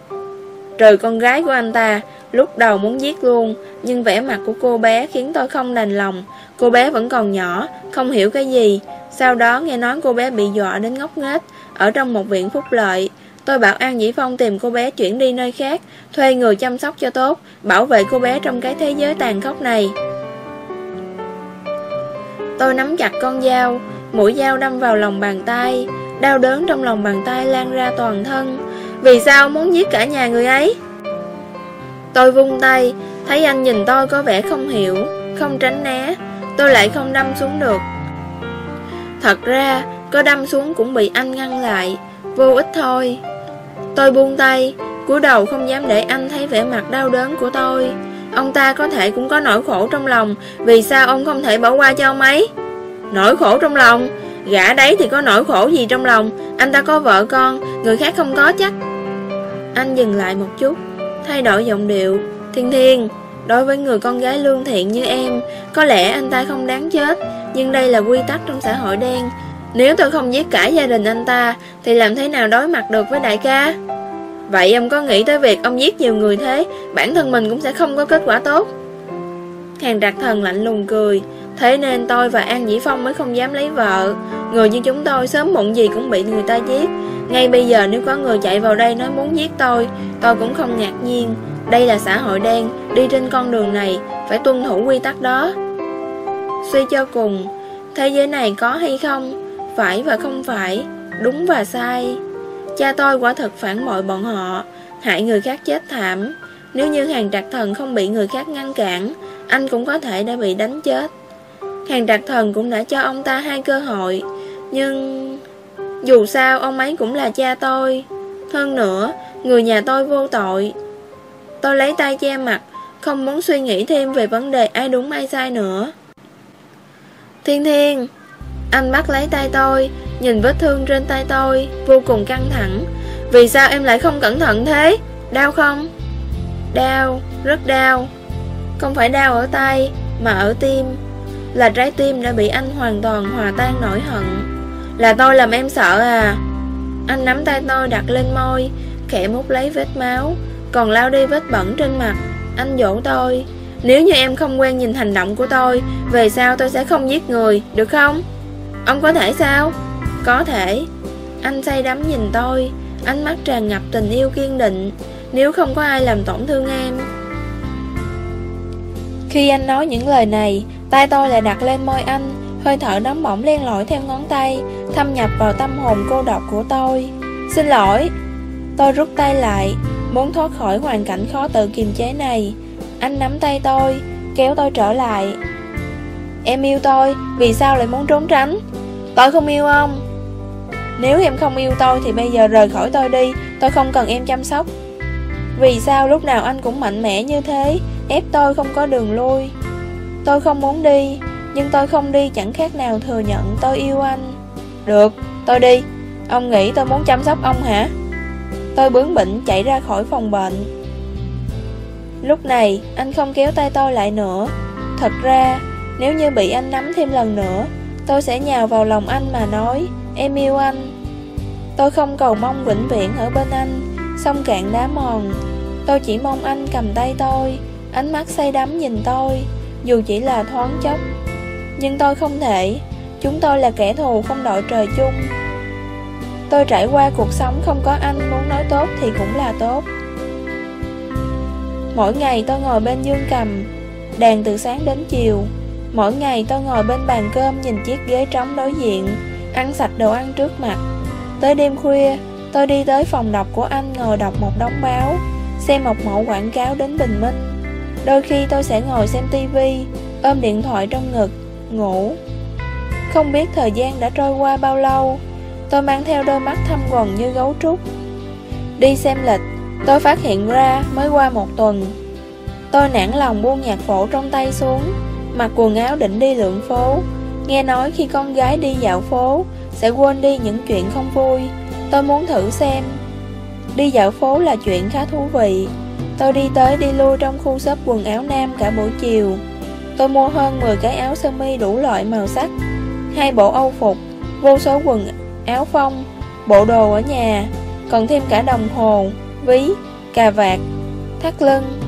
Trừ con gái của anh ta, Lúc đầu muốn giết luôn, Nhưng vẻ mặt của cô bé khiến tôi không đành lòng. Cô bé vẫn còn nhỏ, Không hiểu cái gì. Sau đó nghe nói cô bé bị dọa đến ngốc nghếch, Ở trong một viện phúc lợi. Tôi bảo An Dĩ Phong tìm cô bé chuyển đi nơi khác, thuê người chăm sóc cho tốt, bảo vệ cô bé trong cái thế giới tàn khốc này. Tôi nắm chặt con dao, mũi dao đâm vào lòng bàn tay, đau đớn trong lòng bàn tay lan ra toàn thân. Vì sao muốn giết cả nhà người ấy? Tôi vung tay, thấy anh nhìn tôi có vẻ không hiểu, không tránh né, tôi lại không đâm xuống được. Thật ra, có đâm xuống cũng bị anh ngăn lại, vô ích thôi. Tôi buông tay, cúi đầu không dám để anh thấy vẻ mặt đau đớn của tôi. Ông ta có thể cũng có nỗi khổ trong lòng, vì sao ông không thể bỏ qua cho ông ấy? Nỗi khổ trong lòng? Gã đấy thì có nỗi khổ gì trong lòng, anh ta có vợ con, người khác không có chắc. Anh dừng lại một chút, thay đổi giọng điệu. Thiên Thiên, đối với người con gái lương thiện như em, có lẽ anh ta không đáng chết, nhưng đây là quy tắc trong xã hội đen, nếu tôi không giết cả gia đình anh ta, Thì làm thế nào đối mặt được với đại ca? Vậy ông có nghĩ tới việc ông giết nhiều người thế, Bản thân mình cũng sẽ không có kết quả tốt? Hàng đặc thần lạnh lùng cười. Thế nên tôi và An Dĩ Phong mới không dám lấy vợ. Người như chúng tôi sớm muộn gì cũng bị người ta giết. Ngay bây giờ nếu có người chạy vào đây nói muốn giết tôi Tôi cũng không ngạc nhiên. Đây là xã hội đen, Đi trên con đường này, Phải tuân thủ quy tắc đó. Suy cho cùng, Thế giới này có hay không? Phải và không phải, đúng và sai. Cha tôi quả thật phản bội bọn họ, hại người khác chết thảm. Nếu như hàng trạc thần không bị người khác ngăn cản, anh cũng có thể đã bị đánh chết. Hàng trạc thần cũng đã cho ông ta hai cơ hội, nhưng... Dù sao ông ấy cũng là cha tôi Hơn nữa Người nhà tôi vô tội Tôi lấy tay che mặt Không muốn suy nghĩ thêm về vấn đề ai đúng ai sai nữa Thiên Thiên anh bắt lấy tay tôi Nhìn vết thương trên tay tôi Vô cùng căng thẳng. Vì sao em lại không cẩn thận thế? Đau không? Đau, rất đau. Không phải đau ở tay Mà ở tim. Là trái tim đã bị anh hoàn toàn hòa tan nổi hận. Là tôi làm em sợ à. Anh nắm tay tôi đặt lên môi Khẽ mút lấy vết máu Còn lau đi vết bẩn trên mặt. Anh dỗ tôi Nếu như em không quen nhìn hành động của tôi Về sau tôi sẽ không giết người Được không? Ông có thể sao? Có thể. Anh say đắm nhìn tôi. Ánh mắt tràn ngập tình yêu kiên định. Nếu không có ai làm tổn thương em. Khi anh nói những lời này, Tay tôi lại đặt lên môi anh, Hơi thở nóng bỏng len lỏi theo ngón tay, Thâm nhập vào tâm hồn cô độc của tôi. Xin lỗi. Tôi rút tay lại, Muốn thoát khỏi hoàn cảnh khó tự kiềm chế này. Anh nắm tay tôi, Kéo tôi trở lại. Em yêu tôi Vì sao lại muốn trốn tránh? Tôi không yêu ông. Nếu em không yêu tôi thì bây giờ rời khỏi tôi đi Tôi không cần em chăm sóc. Vì sao lúc nào anh cũng mạnh mẽ như thế Ép tôi không có đường lui? Tôi không muốn đi Nhưng tôi không đi chẳng khác nào thừa nhận tôi yêu anh. Được, tôi đi. Ông nghĩ tôi muốn chăm sóc ông hả? Tôi bướng bỉnh chạy ra khỏi phòng bệnh. Lúc này anh không kéo tay tôi lại nữa. Thật ra nếu như bị anh nắm thêm lần nữa, Tôi sẽ nhào vào lòng anh mà nói, Em yêu anh. Tôi không cầu mong vĩnh viễn ở bên anh. Sông cạn đá mòn, Tôi chỉ mong anh cầm tay tôi, Ánh mắt say đắm nhìn tôi, Dù chỉ là thoáng chốc. Nhưng tôi không thể, Chúng tôi là kẻ thù không đội trời chung. Tôi trải qua cuộc sống không có anh, Muốn nói tốt thì cũng là tốt. Mỗi ngày tôi ngồi bên dương cầm Đàn từ sáng đến chiều. Mỗi ngày tôi ngồi bên bàn cơm Nhìn chiếc ghế trống đối diện, Ăn sạch đồ ăn trước mặt. Tới đêm khuya, Tôi đi tới phòng đọc của anh Ngồi đọc một đống báo, Xem một mẫu quảng cáo đến bình minh. Đôi khi tôi sẽ ngồi xem tivi Ôm điện thoại trong ngực, Ngủ. Không biết thời gian đã trôi qua bao lâu, Tôi mang theo đôi mắt thâm quần như gấu trúc. Đi xem lịch, Tôi phát hiện ra mới qua một tuần. Tôi nản lòng buông nhạc phổ trong tay xuống. Mặc quần áo định đi lượn phố. Nghe nói khi con gái đi dạo phố Sẽ quên đi những chuyện không vui. Tôi muốn thử xem. Đi dạo phố là chuyện khá thú vị. Tôi đi tới đi lui trong khu shop quần áo nam cả buổi chiều. Tôi mua hơn 10 cái áo sơ mi đủ loại màu sắc Hai bộ âu phục Vô số quần áo phong, bộ đồ ở nhà, còn thêm cả đồng hồ, ví, cà vạt, thắt lưng.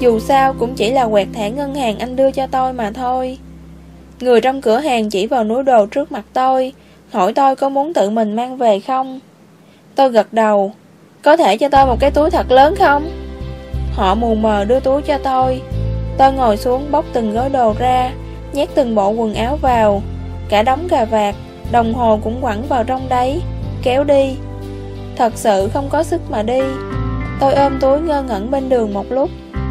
Dù sao cũng chỉ là quẹt thẻ ngân hàng anh đưa cho tôi mà thôi. Người trong cửa hàng chỉ vào núi đồ trước mặt tôi, hỏi tôi có muốn tự mình mang về không. Tôi gật đầu, có thể cho tôi một cái túi thật lớn không? Họ mù mờ đưa túi cho tôi. Tôi ngồi xuống bóc từng gói đồ ra, nhét từng bộ quần áo vào, cả đống cà vạt, Đồng hồ cũng quẳng vào trong đấy Kéo đi Thật sự không có sức mà đi Tôi ôm túi ngơ ngẩn bên đường một lúc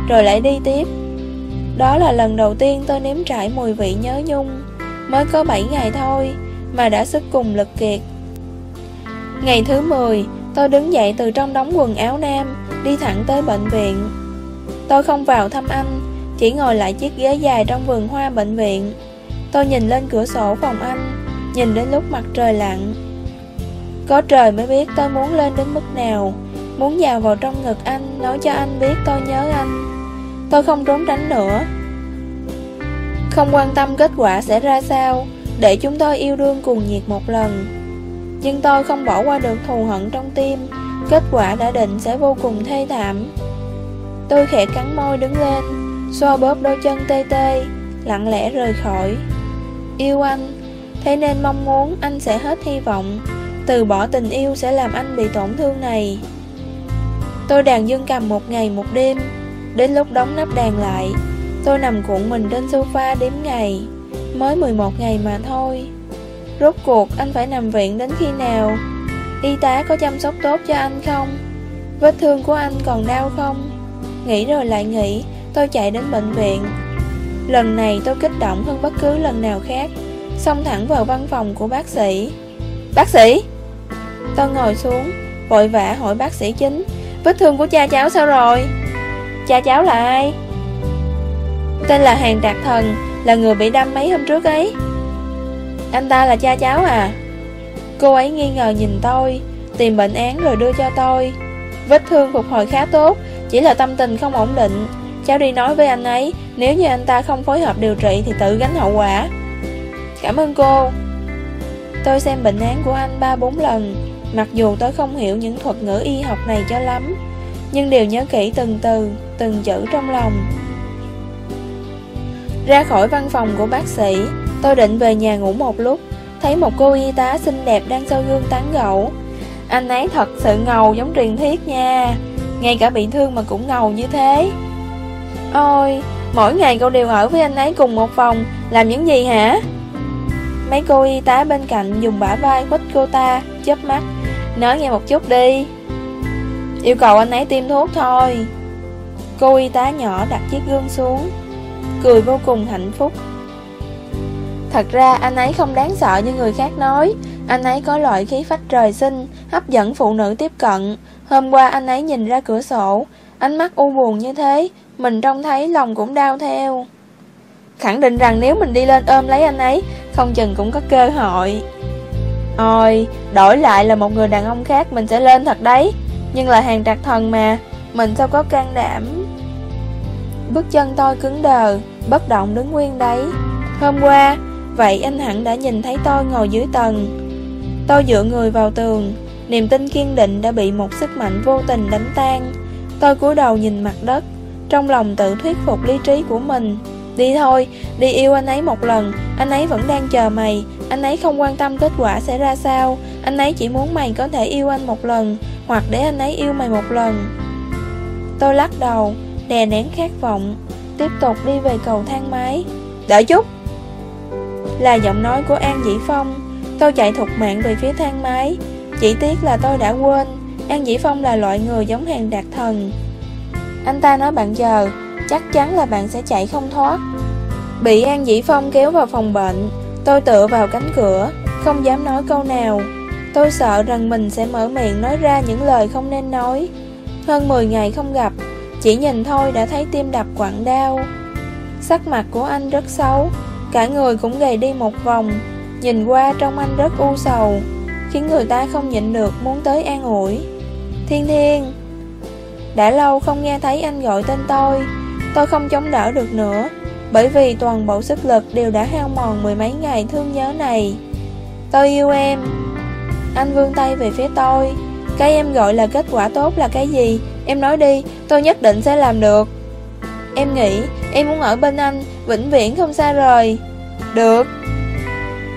rồi lại đi tiếp. Đó là lần đầu tiên tôi nếm trải mùi vị nhớ nhung. Mới có 7 ngày thôi Mà đã sức cùng lực kiệt. Ngày thứ 10 Tôi đứng dậy từ trong đống quần áo nam, Đi thẳng tới bệnh viện. Tôi không vào thăm anh, Chỉ ngồi lại chiếc ghế dài trong vườn hoa bệnh viện. Tôi nhìn lên cửa sổ phòng anh, Nhìn đến lúc mặt trời lặn. Có trời mới biết tôi muốn lên đến mức nào, Muốn vào vào trong ngực anh, Nói cho anh biết tôi nhớ anh. Tôi không trốn tránh nữa. Không quan tâm kết quả sẽ ra sao, Để chúng tôi yêu đương cùng nhiệt một lần. Nhưng tôi không bỏ qua được thù hận trong tim, Kết quả đã định sẽ vô cùng thê thảm. Tôi khẽ cắn môi đứng lên Xoa bóp đôi chân tê tê, Lặng lẽ rời khỏi. Yêu anh, Thế nên mong muốn anh sẽ hết hy vọng, Từ bỏ tình yêu sẽ làm anh bị tổn thương này. Tôi đàn dương cầm một ngày một đêm Đến lúc đóng nắp đàn lại. Tôi nằm cuộn mình trên sofa đếm ngày. Mới 11 ngày mà thôi. Rốt cuộc, anh phải nằm viện đến khi nào? Y tá có chăm sóc tốt cho anh không? Vết thương của anh còn đau không? Nghĩ rồi lại nghĩ, Tôi chạy đến bệnh viện. Lần này tôi kích động hơn bất cứ lần nào khác. Xông thẳng vào văn phòng của bác sĩ. Bác sĩ! Tôi ngồi xuống, Vội vã hỏi bác sĩ chính. Vết thương của cha cháu sao rồi? Cha cháu là ai? Tên là Hàng đạt Thần, Là người bị đâm mấy hôm trước ấy. Anh ta là cha cháu à? Cô ấy nghi ngờ nhìn tôi, Tìm bệnh án rồi đưa cho tôi. Vết thương phục hồi khá tốt, Chỉ là tâm tình không ổn định. Cháu đi nói với anh ấy, Nếu như anh ta không phối hợp điều trị Thì tự gánh hậu quả. Cảm ơn cô. Tôi xem bệnh án của anh 3-4 lần, Mặc dù tôi không hiểu những thuật ngữ y học này cho lắm. Nhưng đều nhớ kỹ từng từ, từng chữ trong lòng. Ra khỏi văn phòng của bác sĩ Tôi định về nhà ngủ một lúc Thấy một cô y tá xinh đẹp đang sau gương tán gẫu. Anh ấy thật sự ngầu giống truyền thuyết nha Ngay cả bị thương mà cũng ngầu như thế. Ôi, mỗi ngày cậu đều ở với anh ấy cùng một phòng Làm những gì hả? Mấy cô y tá bên cạnh dùng bả vai quýt cô ta, chớp mắt Nói nghe một chút đi. Yêu cầu anh ấy tiêm thuốc thôi. Cô y tá nhỏ đặt chiếc gương xuống Cười vô cùng hạnh phúc. Thật ra anh ấy không đáng sợ như người khác nói. Anh ấy có loại khí phách trời sinh Hấp dẫn phụ nữ tiếp cận. Hôm qua anh ấy nhìn ra cửa sổ Ánh mắt u buồn như thế Mình trông thấy lòng cũng đau theo. Khẳng định rằng nếu mình đi lên ôm lấy anh ấy Không chừng cũng có cơ hội. Ôi, đổi lại là một người đàn ông khác Mình sẽ lên thật đấy. Nhưng là hàng trạc thần mà. Mình sao có can đảm? Bước chân tôi cứng đờ, Bất động đứng nguyên đấy. Hôm qua, Vậy anh hẳn đã nhìn thấy tôi ngồi dưới tầng. Tôi dựa người vào tường, Niềm tin kiên định đã bị một sức mạnh vô tình đánh tan. Tôi cúi đầu nhìn mặt đất, Trong lòng tự thuyết phục lý trí của mình. Đi thôi, đi yêu anh ấy một lần Anh ấy vẫn đang chờ mày Anh ấy không quan tâm kết quả sẽ ra sao Anh ấy chỉ muốn mày có thể yêu anh một lần Hoặc để anh ấy yêu mày một lần. Tôi lắc đầu Đè nén khát vọng Tiếp tục đi về cầu thang máy. Đợi chút. Là giọng nói của An Dĩ Phong. Tôi chạy thục mạng về phía thang máy. Chỉ tiếc là tôi đã quên An Dĩ Phong là loại người giống hàng đạt thần. Anh ta nói bạn chờ Chắc chắn là bạn sẽ chạy không thoát. Bị An Dĩ Phong kéo vào phòng bệnh, Tôi tựa vào cánh cửa, Không dám nói câu nào. Tôi sợ rằng mình sẽ mở miệng nói ra những lời không nên nói. Hơn 10 ngày không gặp, Chỉ nhìn thôi đã thấy tim đập quặn đau. Sắc mặt của anh rất xấu, Cả người cũng gầy đi một vòng. Nhìn qua trong anh rất u sầu, Khiến người ta không nhịn được muốn tới an ủi. Thiên Thiên. Đã lâu không nghe thấy anh gọi tên tôi. Tôi không chống đỡ được nữa, Bởi vì toàn bộ sức lực đều đã hao mòn mười mấy ngày thương nhớ này. Tôi yêu em. Anh vươn tay về phía tôi. Cái em gọi là kết quả tốt là cái gì? Em nói đi, Tôi nhất định sẽ làm được. Em nghĩ, em muốn ở bên anh, Vĩnh viễn không xa rời. Được.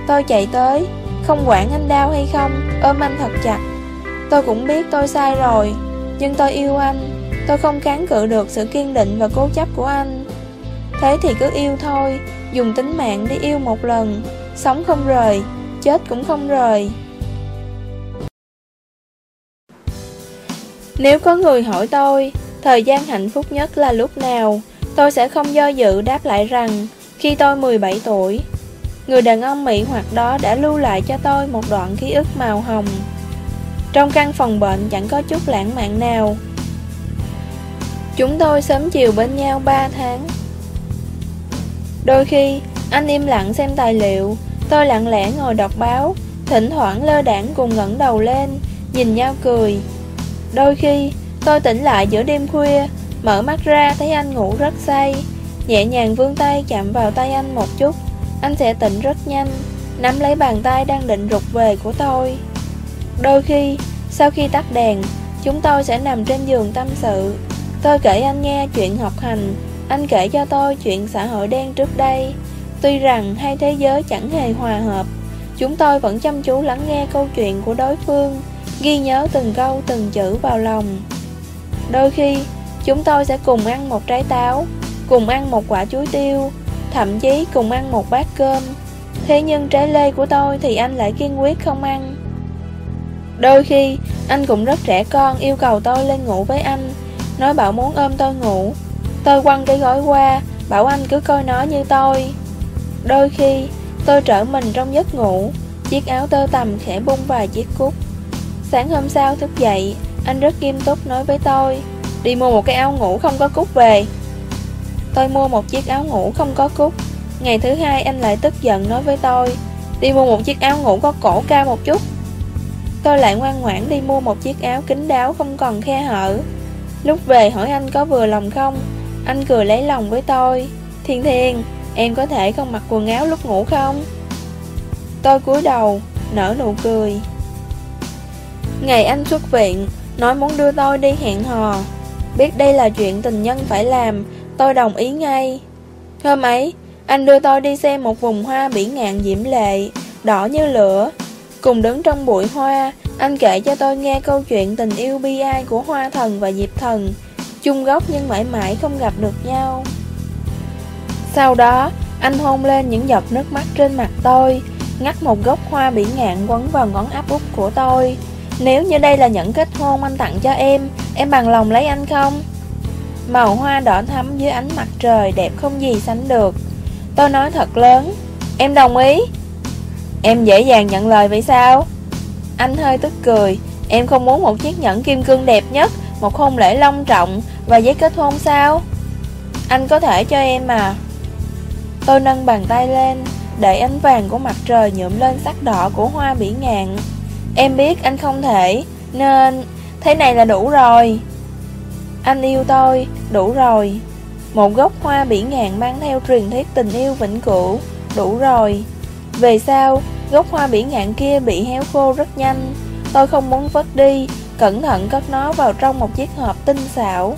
Tôi chạy tới, Không quản anh đau hay không, Ôm anh thật chặt. Tôi cũng biết tôi sai rồi, Nhưng tôi yêu anh. Tôi không kháng cự được sự kiên định và cố chấp của anh. Thế thì cứ yêu thôi, Dùng tính mạng đi yêu một lần. Sống không rời, Chết cũng không rời. Nếu có người hỏi tôi, Thời gian hạnh phúc nhất là lúc nào, Tôi sẽ không do dự đáp lại rằng, Khi tôi 17 tuổi, Người đàn ông Mỹ hoặc đó đã lưu lại cho tôi một đoạn ký ức màu hồng. Trong căn phòng bệnh chẳng có chút lãng mạn nào Chúng tôi sớm chiều bên nhau 3 tháng. Đôi khi, anh im lặng xem tài liệu. Tôi lặng lẽ ngồi đọc báo Thỉnh thoảng lơ đảng cùng ngẩng đầu lên Nhìn nhau cười. Đôi khi, tôi tỉnh lại giữa đêm khuya Mở mắt ra thấy anh ngủ rất say. Nhẹ nhàng vươn tay chạm vào tay anh một chút Anh sẽ tỉnh rất nhanh Nắm lấy bàn tay đang định rụt về của tôi. Đôi khi, sau khi tắt đèn Chúng tôi sẽ nằm trên giường tâm sự. Tôi kể anh nghe chuyện học hành, Anh kể cho tôi chuyện xã hội đen trước đây. Tuy rằng hai thế giới chẳng hề hòa hợp, Chúng tôi vẫn chăm chú lắng nghe câu chuyện của đối phương, Ghi nhớ từng câu từng chữ vào lòng. Đôi khi, Chúng tôi sẽ cùng ăn một trái táo, Cùng ăn một quả chuối tiêu, Thậm chí cùng ăn một bát cơm. Thế nhưng trái lê của tôi thì anh lại kiên quyết không ăn. Đôi khi, anh cũng rất trẻ con yêu cầu tôi lên ngủ với anh Nói bảo muốn ôm tôi ngủ. Tôi quăng cái gói qua, Bảo anh cứ coi nó như tôi. Đôi khi, tôi trở mình trong giấc ngủ, Chiếc áo tơ tầm khẽ bung vài chiếc cúc Sáng hôm sau thức dậy, Anh rất nghiêm túc nói với tôi, Đi mua một cái áo ngủ không có cúc về. Tôi mua một chiếc áo ngủ không có cúc Ngày thứ hai anh lại tức giận nói với tôi, Đi mua một chiếc áo ngủ có cổ cao một chút. Tôi lại ngoan ngoãn đi mua một chiếc áo kính đáo không còn khe hở. Lúc về hỏi anh có vừa lòng không? Anh cười lấy lòng với tôi. Thiên thiên, Em có thể không mặc quần áo lúc ngủ không? Tôi cúi đầu, Nở nụ cười. Ngày anh xuất viện, Nói muốn đưa tôi đi hẹn hò. Biết đây là chuyện tình nhân phải làm, Tôi đồng ý ngay. Hôm ấy, Anh đưa tôi đi xem một vùng hoa biển ngạn diễm lệ, Đỏ như lửa, Cùng đứng trong bụi hoa anh kể cho tôi nghe câu chuyện tình yêu bi ai Của hoa thần và diệp thần. Chung gốc nhưng mãi mãi không gặp được nhau. Sau đó, Anh hôn lên những giọt nước mắt trên mặt tôi, Ngắt một gốc hoa biển ngạn quấn vào ngón áp út của tôi. Nếu như đây là những kết hôn anh tặng cho em Em bằng lòng lấy anh không? Màu hoa đỏ thắm dưới ánh mặt trời đẹp không gì sánh được. Tôi nói thật lớn, Em đồng ý. Em dễ dàng nhận lời vậy sao? Anh hơi tức cười. Em không muốn một chiếc nhẫn kim cương đẹp nhất, Một hôn lễ long trọng Và giấy kết hôn sao? Anh có thể cho em mà. Tôi nâng bàn tay lên, Để ánh vàng của mặt trời nhuộm lên sắc đỏ của hoa bỉ ngạn. Em biết anh không thể, Nên thế này là đủ rồi. Anh yêu tôi, Đủ rồi. Một gốc hoa bỉ ngạn mang theo truyền thuyết tình yêu vĩnh cửu, Đủ rồi. Về sau Gốc hoa bỉ ngạn kia bị héo khô rất nhanh. Tôi không muốn vứt đi, Cẩn thận cất nó vào trong một chiếc hộp tinh xảo.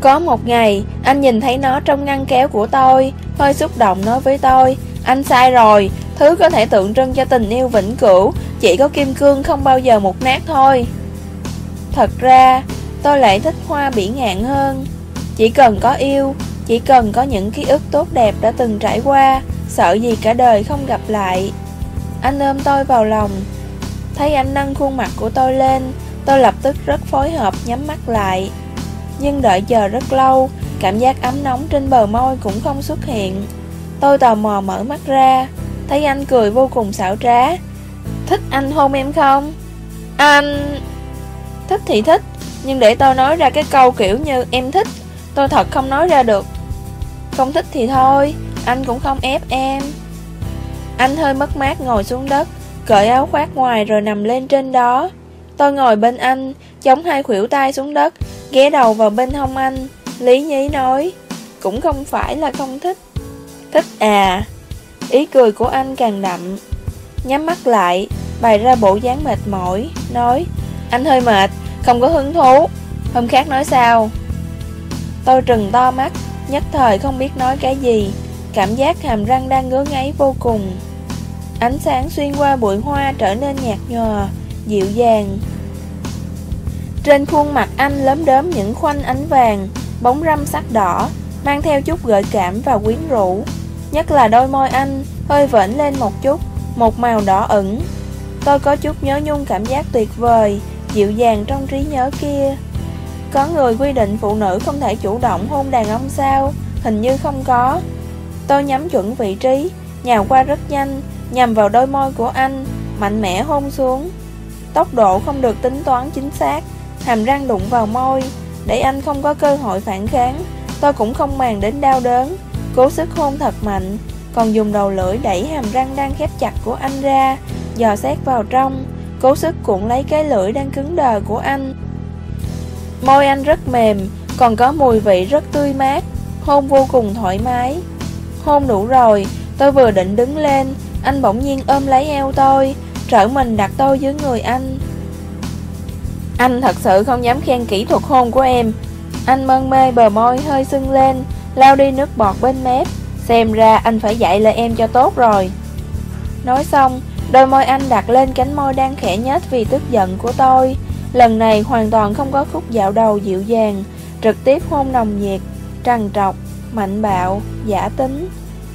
Có một ngày, Anh nhìn thấy nó trong ngăn kéo của tôi. Hơi xúc động nói với tôi, Anh sai rồi, Thứ có thể tượng trưng cho tình yêu vĩnh cửu, Chỉ có kim cương không bao giờ một nát thôi. Thật ra, Tôi lại thích hoa bỉ ngạn hơn. Chỉ cần có yêu, Chỉ cần có những ký ức tốt đẹp đã từng trải qua Sợ gì cả đời không gặp lại. Anh ôm tôi vào lòng. Thấy anh nâng khuôn mặt của tôi lên, Tôi lập tức rất phối hợp nhắm mắt lại. Nhưng đợi chờ rất lâu, Cảm giác ấm nóng trên bờ môi cũng không xuất hiện. Tôi tò mò mở mắt ra, Thấy anh cười vô cùng xảo trá. Thích anh hôn em không? Anh... Thích thì thích, Nhưng để tôi nói ra cái câu kiểu như em thích, Tôi thật không nói ra được. Không thích thì thôi. Anh cũng không ép em. Anh hơi mất mát ngồi xuống đất, Cởi áo khoác ngoài rồi nằm lên trên đó. Tôi ngồi bên anh, Chống hai khuỷu tay xuống đất, Ghé đầu vào bên hông anh. Lý nhí nói, Cũng không phải là không thích. Thích à? Ý cười của anh càng đậm. Nhắm mắt lại, Bày ra bộ dáng mệt mỏi, Nói, Anh hơi mệt, Không có hứng thú. Hôm khác nói sao? Tôi trừng to mắt, Nhất thời không biết nói cái gì. Cảm giác hàm răng đang ngứa ngáy vô cùng. Ánh sáng xuyên qua bụi hoa trở nên nhạt nhòa, Dịu dàng. Trên khuôn mặt anh lấm đớm những khoanh ánh vàng, Bóng râm sắc đỏ, Mang theo chút gợi cảm và quyến rũ. Nhất là đôi môi anh, Hơi vểnh lên một chút, Một màu đỏ ửng. Tôi có chút nhớ nhung cảm giác tuyệt vời, Dịu dàng trong trí nhớ kia. Có người quy định phụ nữ không thể chủ động hôn đàn ông sao? Hình như không có. Tôi nhắm chuẩn vị trí, Nhào qua rất nhanh, Nhằm vào đôi môi của anh, Mạnh mẽ hôn xuống. Tốc độ không được tính toán chính xác, Hàm răng đụng vào môi, Để anh không có cơ hội phản kháng. Tôi cũng không màng đến đau đớn, Cố sức hôn thật mạnh, Còn dùng đầu lưỡi đẩy hàm răng đang khép chặt của anh ra, Dò xét vào trong, Cố sức cuộn lấy cái lưỡi đang cứng đờ của anh. Môi anh rất mềm, Còn có mùi vị rất tươi mát, Hôn vô cùng thoải mái. Hôn đủ rồi. Tôi vừa định đứng lên Anh bỗng nhiên ôm lấy eo tôi Trở mình đặt tôi dưới người anh. Anh thật sự không dám khen kỹ thuật hôn của em. Anh mân mê bờ môi hơi sưng lên Lao đi nước bọt bên mép. Xem ra anh phải dạy lại em cho tốt rồi. Nói xong Đôi môi anh đặt lên cánh môi đang khẽ nhếch vì tức giận của tôi. Lần này hoàn toàn không có khúc dạo đầu dịu dàng Trực tiếp hôn nồng nhiệt Trằn trọc, mạnh bạo, giả tính.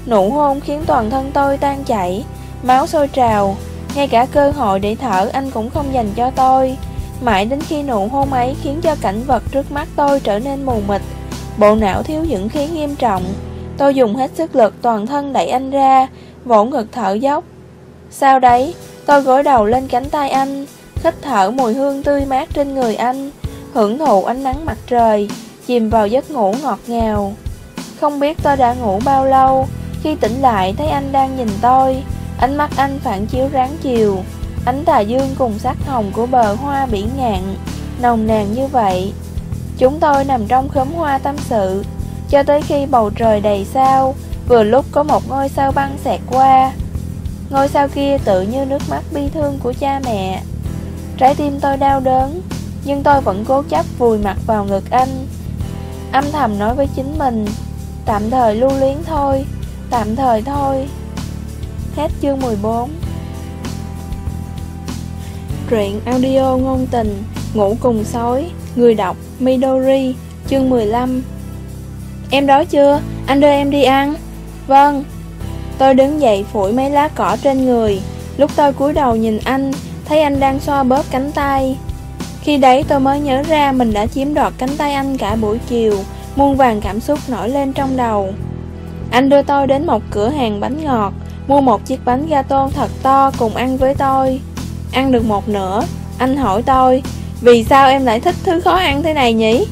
Nụ hôn khiến toàn thân tôi tan chảy Máu sôi trào. Ngay cả cơ hội để thở anh cũng không dành cho tôi. Mãi đến khi nụ hôn ấy khiến cho cảnh vật trước mắt tôi trở nên mù mịt Bộ não thiếu dưỡng khí nghiêm trọng. Tôi dùng hết sức lực toàn thân đẩy anh ra Vỗ ngực thở dốc. Sau đấy tôi gối đầu lên cánh tay anh Hít thở mùi hương tươi mát trên người anh Hưởng thụ ánh nắng mặt trời Chìm vào giấc ngủ ngọt ngào. Không biết tôi đã ngủ bao lâu. Khi tỉnh lại, thấy anh đang nhìn tôi. Ánh mắt anh phản chiếu ráng chiều. Ánh tà dương cùng sắc hồng của bờ hoa biển ngạn, Nồng nàn như vậy. Chúng tôi nằm trong khóm hoa tâm sự. Cho tới khi bầu trời đầy sao, Vừa lúc có một ngôi sao băng xẹt qua. Ngôi sao kia tự như nước mắt bi thương của cha mẹ. Trái tim tôi đau đớn, Nhưng tôi vẫn cố chấp vùi mặt vào ngực anh. Âm thầm nói với chính mình Tạm thời lưu luyến thôi. Tạm thời thôi. Hết chương 14 Truyện audio ngôn tình, Ngủ cùng sói, Người đọc, Midori, Chương 15 Em đói chưa? Anh đưa em đi ăn. Vâng. Tôi đứng dậy phủi mấy lá cỏ trên người. Lúc tôi cúi đầu nhìn anh, Thấy anh đang xoa bóp cánh tay. Khi đấy tôi mới nhớ ra Mình đã chiếm đoạt cánh tay anh cả buổi chiều. Muôn vàng cảm xúc nổi lên trong đầu. Anh đưa tôi đến một cửa hàng bánh ngọt, Mua một chiếc bánh gato thật to cùng ăn với tôi. Ăn được một nửa, Anh hỏi tôi, Vì sao em lại thích thứ khó ăn thế này nhỉ?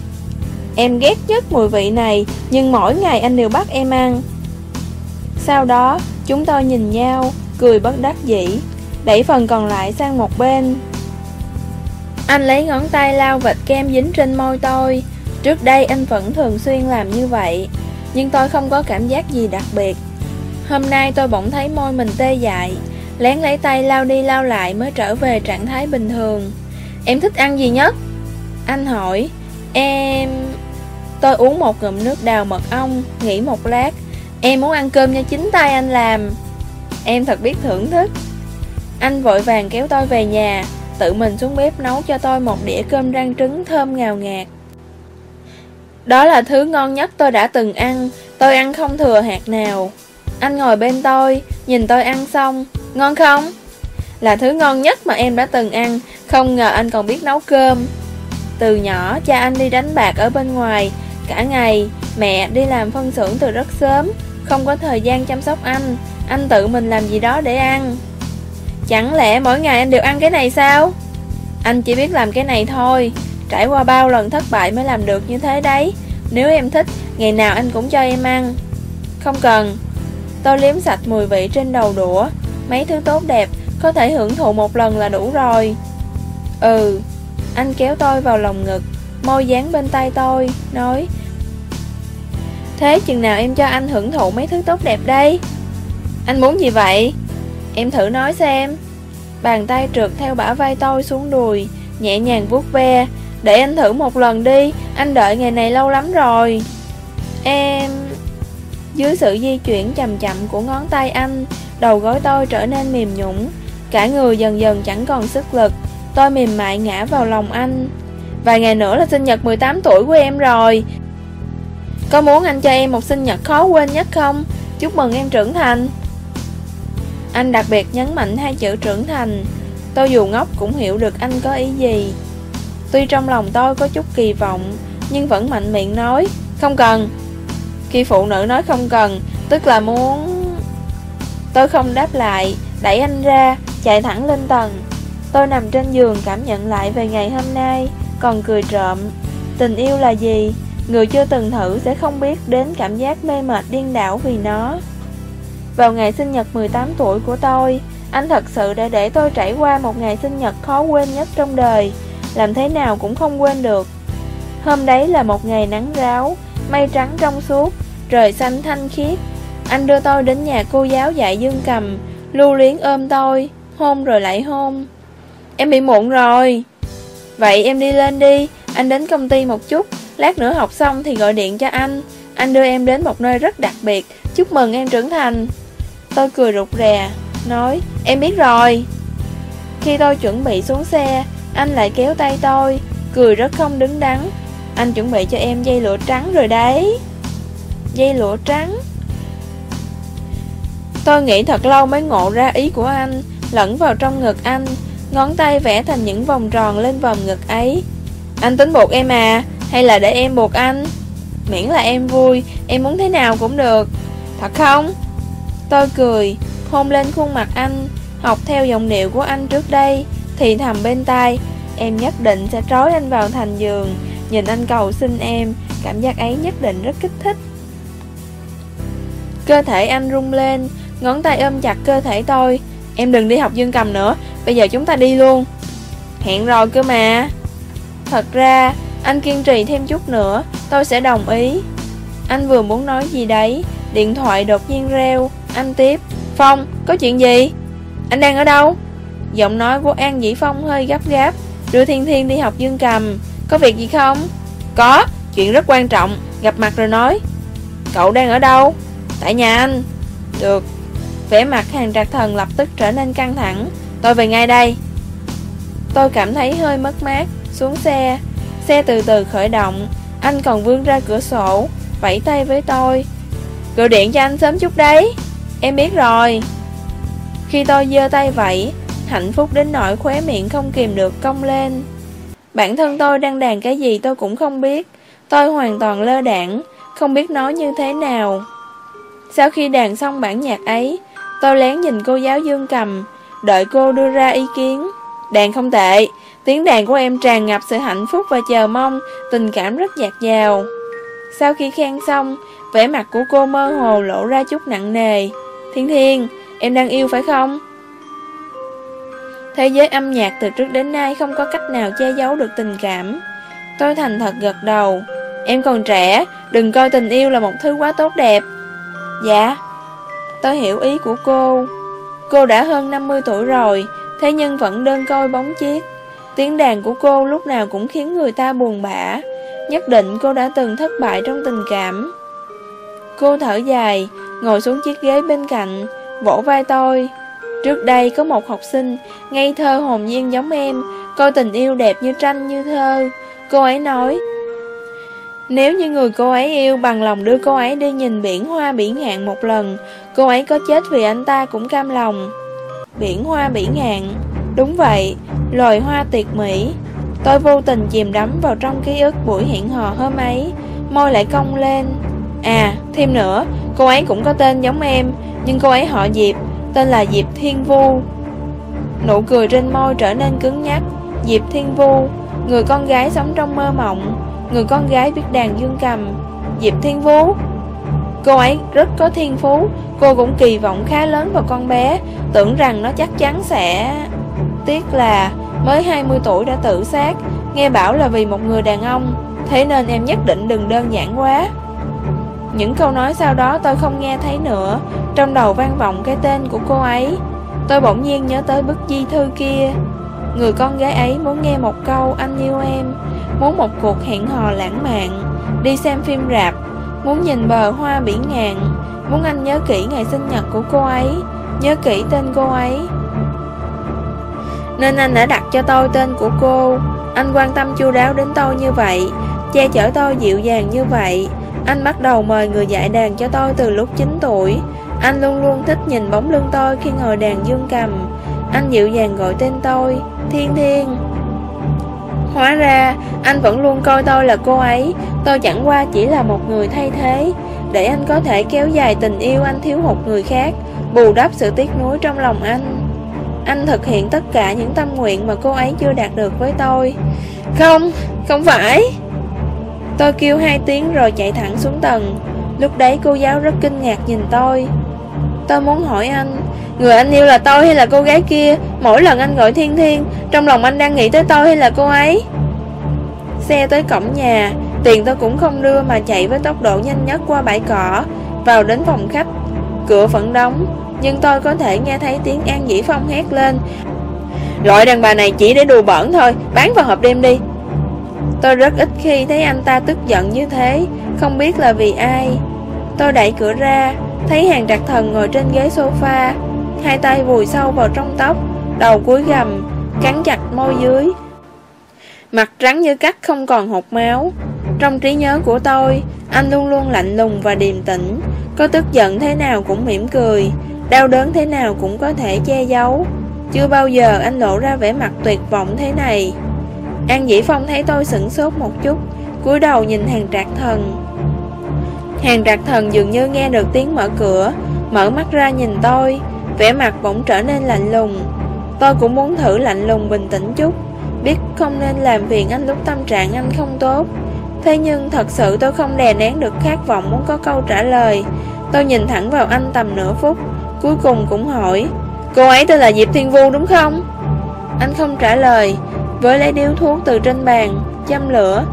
Em ghét nhất mùi vị này, Nhưng mỗi ngày anh đều bắt em ăn. Sau đó, chúng tôi nhìn nhau, Cười bất đắc dĩ, Đẩy phần còn lại sang một bên. Anh lấy ngón tay lau vệt kem dính trên môi tôi Trước đây anh vẫn thường xuyên làm như vậy, Nhưng tôi không có cảm giác gì đặc biệt. Hôm nay tôi bỗng thấy môi mình tê dại, Lén lấy tay lau đi lau lại mới trở về trạng thái bình thường. Em thích ăn gì nhất? Anh hỏi. Em... Tôi uống một ngụm nước đào mật ong Nghĩ một lát. Em muốn ăn cơm cho chính tay anh làm. Em thật biết thưởng thức. Anh vội vàng kéo tôi về nhà, Tự mình xuống bếp nấu cho tôi một đĩa cơm rang trứng thơm ngào ngạt. Đó là thứ ngon nhất tôi đã từng ăn. Tôi ăn không thừa hạt nào. Anh ngồi bên tôi, Nhìn tôi ăn xong. Ngon không? Là thứ ngon nhất mà em đã từng ăn. Không ngờ anh còn biết nấu cơm. Từ nhỏ, cha anh đi đánh bạc ở bên ngoài. Cả ngày, Mẹ đi làm phân xưởng từ rất sớm. Không có thời gian chăm sóc anh. Anh tự mình làm gì đó để ăn. Chẳng lẽ mỗi ngày anh đều ăn cái này sao? Anh chỉ biết làm cái này thôi. Trải qua bao lần thất bại mới làm được như thế đấy. Nếu em thích, Ngày nào anh cũng cho em ăn. Không cần. Tôi liếm sạch mùi vị trên đầu đũa. Mấy thứ tốt đẹp Có thể hưởng thụ một lần là đủ rồi. Ừ Anh kéo tôi vào lòng ngực, Môi dán bên tay tôi, Nói, Thế chừng nào em cho anh hưởng thụ mấy thứ tốt đẹp đây? Anh muốn gì vậy? Em thử nói xem. Bàn tay trượt theo bả vai tôi xuống đùi, Nhẹ nhàng vuốt ve để anh thử một lần đi, Anh đợi ngày này lâu lắm rồi. Em... Dưới sự di chuyển chậm chậm của ngón tay anh, Đầu gối tôi trở nên mềm nhũng. Cả người dần dần chẳng còn sức lực. Tôi mềm mại ngã vào lòng anh. Vài ngày nữa là sinh nhật 18 tuổi của em rồi. Có muốn anh cho em một sinh nhật khó quên nhất không? Chúc mừng em trưởng thành. Anh đặc biệt nhấn mạnh hai chữ trưởng thành. Tôi dù ngốc cũng hiểu được anh có ý gì. Tuy trong lòng tôi có chút kỳ vọng, Nhưng vẫn mạnh miệng nói, Không cần. Khi phụ nữ nói không cần Tức là muốn Tôi không đáp lại, Đẩy anh ra, Chạy thẳng lên tầng. Tôi nằm trên giường cảm nhận lại về ngày hôm nay, Còn cười trộm. Tình yêu là gì? Người chưa từng thử sẽ không biết đến cảm giác mê mệt điên đảo vì nó. Vào ngày sinh nhật 18 tuổi của tôi, Anh thật sự đã để tôi trải qua một ngày sinh nhật khó quên nhất trong đời. Làm thế nào cũng không quên được. Hôm đấy là một ngày nắng ráo, Mây trắng trong suốt, Trời xanh thanh khiết. Anh đưa tôi đến nhà cô giáo dạy dương cầm, Lưu luyến ôm tôi, Hôn rồi lại hôn. Em bị muộn rồi. Vậy em đi lên đi, Anh đến công ty một chút, Lát nữa học xong thì gọi điện cho anh. Anh đưa em đến một nơi rất đặc biệt, Chúc mừng em trưởng thành. Tôi cười rụt rè, Nói, em biết rồi. Khi tôi chuẩn bị xuống xe anh lại kéo tay tôi, Cười rất không đứng đắn. Anh chuẩn bị cho em dây lụa trắng rồi đấy. Dây lụa trắng. Tôi nghĩ thật lâu mới ngộ ra ý của anh, Lẫn vào trong ngực anh. Ngón tay vẽ thành những vòng tròn lên vòng ngực ấy. Anh tính buộc em à Hay là để em buộc anh? Miễn là em vui, Em muốn thế nào cũng được. Thật không? Tôi cười, Hôn lên khuôn mặt anh, Học theo giọng điệu của anh trước đây. Thì thầm bên tai. Em nhất định sẽ trói anh vào thành giường. Nhìn anh cầu xin em, Cảm giác ấy nhất định rất kích thích. Cơ thể anh rung lên, Ngón tay ôm chặt cơ thể tôi. Em đừng đi học dương cầm nữa, Bây giờ chúng ta đi luôn. Hẹn rồi cơ mà. Thật ra, anh kiên trì thêm chút nữa, Tôi sẽ đồng ý. Anh vừa muốn nói gì đấy, Điện thoại đột nhiên reo. Anh tiếp, Phong, có chuyện gì? Anh đang ở đâu? Giọng nói của An Dĩ Phong hơi gấp gáp. Đưa Thiên Thiên đi học dương cầm. Có việc gì không? Có, chuyện rất quan trọng. Gặp mặt rồi nói. Cậu đang ở đâu? Tại nhà anh. Được. Vẻ mặt hàng trạc thần lập tức trở nên căng thẳng. Tôi về ngay đây. Tôi cảm thấy hơi mất mát. Xuống xe. Xe từ từ khởi động. Anh còn vươn ra cửa sổ Vẫy tay với tôi. Gọi điện cho anh sớm chút đấy. Em biết rồi. Khi tôi giơ tay vẫy Hạnh phúc đến nỗi khóe miệng không kìm được cong lên. Bản thân tôi đang đàn cái gì tôi cũng không biết. Tôi hoàn toàn lơ đảng, Không biết nói như thế nào. Sau khi đàn xong bản nhạc ấy, Tôi lén nhìn cô giáo dương cầm, Đợi cô đưa ra ý kiến. Đàn không tệ, Tiếng đàn của em tràn ngập sự hạnh phúc và chờ mong, Tình cảm rất dạt dào. Sau khi khen xong, Vẻ mặt của cô mơ hồ lộ ra chút nặng nề. Thiên Thiên, Em đang yêu phải không? Thế giới âm nhạc từ trước đến nay Không có cách nào che giấu được tình cảm. Tôi thành thật gật đầu. Em còn trẻ, Đừng coi tình yêu là một thứ quá tốt đẹp. Dạ Tôi hiểu ý của cô. Cô đã hơn 50 tuổi rồi, Thế nhưng vẫn đơn coi bóng chiếc Tiếng đàn của cô lúc nào cũng khiến người ta buồn bã. Nhất định cô đã từng thất bại trong tình cảm. Cô thở dài, Ngồi xuống chiếc ghế bên cạnh, Vỗ vai tôi. Trước đây có một học sinh Ngây thơ hồn nhiên giống em. Coi tình yêu đẹp như tranh như thơ. Cô ấy nói Nếu như người cô ấy yêu bằng lòng đưa cô ấy đi nhìn biển hoa biển ngạn một lần Cô ấy có chết vì anh ta cũng cam lòng. Biển hoa biển ngạn Đúng vậy, loài hoa tuyệt mỹ. Tôi vô tình chìm đắm vào trong ký ức buổi hẹn hò hôm ấy. Môi lại cong lên. À, thêm nữa, cô ấy cũng có tên giống em Nhưng cô ấy họ Diệp, tên là Diệp Thiên Vu Nụ cười trên môi trở nên cứng nhắc. Diệp Thiên Vu, người con gái sống trong mơ mộng Người con gái biết đàn dương cầm. Diệp Thiên Vu Cô ấy rất có thiên phú. Cô cũng kỳ vọng khá lớn vào con bé Tưởng rằng nó chắc chắn sẽ... Tiếc là mới 20 tuổi đã tự sát. Nghe bảo là vì một người đàn ông Thế nên em nhất định đừng đơn giản quá. Những câu nói sau đó tôi không nghe thấy nữa. Trong đầu vang vọng cái tên của cô ấy. Tôi bỗng nhiên nhớ tới bức di thư kia. Người con gái ấy muốn nghe một câu, anh yêu em. Muốn một cuộc hẹn hò lãng mạn. Đi xem phim rạp. Muốn nhìn bờ hoa biển ngàn Muốn anh nhớ kỹ ngày sinh nhật của cô ấy. Nhớ kỹ tên cô ấy. Nên anh đã đặt cho tôi tên của cô. Anh quan tâm chu đáo đến tôi như vậy, Che chở tôi dịu dàng như vậy. Anh bắt đầu mời người dạy đàn cho tôi từ lúc 9 tuổi. Anh luôn luôn thích nhìn bóng lưng tôi khi ngồi đàn dương cầm. Anh dịu dàng gọi tên tôi Thiên Thiên. Hóa ra, anh vẫn luôn coi tôi là cô ấy. Tôi chẳng qua chỉ là một người thay thế. Để anh có thể kéo dài tình yêu anh thiếu hụt người khác Bù đắp sự tiếc nuối trong lòng anh. Anh thực hiện tất cả những tâm nguyện mà cô ấy chưa đạt được với tôi. Không, không phải. Tôi kêu hai tiếng rồi chạy thẳng xuống tầng. Lúc đấy cô giáo rất kinh ngạc nhìn tôi. Tôi muốn hỏi anh, Người anh yêu là tôi hay là cô gái kia? Mỗi lần anh gọi thiên thiên, Trong lòng anh đang nghĩ tới tôi hay là cô ấy? Xe tới cổng nhà, Tiền tôi cũng không đưa mà chạy với tốc độ nhanh nhất qua bãi cỏ, Vào đến phòng khách. Cửa vẫn đóng, Nhưng tôi có thể nghe thấy tiếng An Dĩ Phong hét lên. Loại đàn bà này chỉ để đùa bẩn thôi, Bán vào hộp đêm đi. Tôi rất ít khi thấy anh ta tức giận như thế, Không biết là vì ai. Tôi đẩy cửa ra, Thấy hàng trạc thần ngồi trên ghế sofa, Hai tay vùi sâu vào trong tóc, Đầu cúi gầm Cắn chặt môi dưới. Mặt trắng như cắt không còn hột máu. Trong trí nhớ của tôi, Anh luôn luôn lạnh lùng và điềm tĩnh, Có tức giận thế nào cũng mỉm cười, Đau đớn thế nào cũng có thể che giấu. Chưa bao giờ anh lộ ra vẻ mặt tuyệt vọng thế này. An Dĩ Phong thấy tôi sửng sốt một chút, cúi đầu nhìn hàng trạc thần. Hàng trạc thần dường như nghe được tiếng mở cửa, Mở mắt ra nhìn tôi, vẻ mặt bỗng trở nên lạnh lùng. Tôi cũng muốn thử lạnh lùng bình tĩnh chút, Biết không nên làm phiền anh lúc tâm trạng anh không tốt. Thế nhưng thật sự tôi không đè nén được khát vọng muốn có câu trả lời. Tôi nhìn thẳng vào anh tầm nửa phút, Cuối cùng cũng hỏi, Cô ấy tên là Diệp Thiên Vu đúng không? Anh không trả lời với lấy điếu thuốc từ trên bàn, Châm lửa.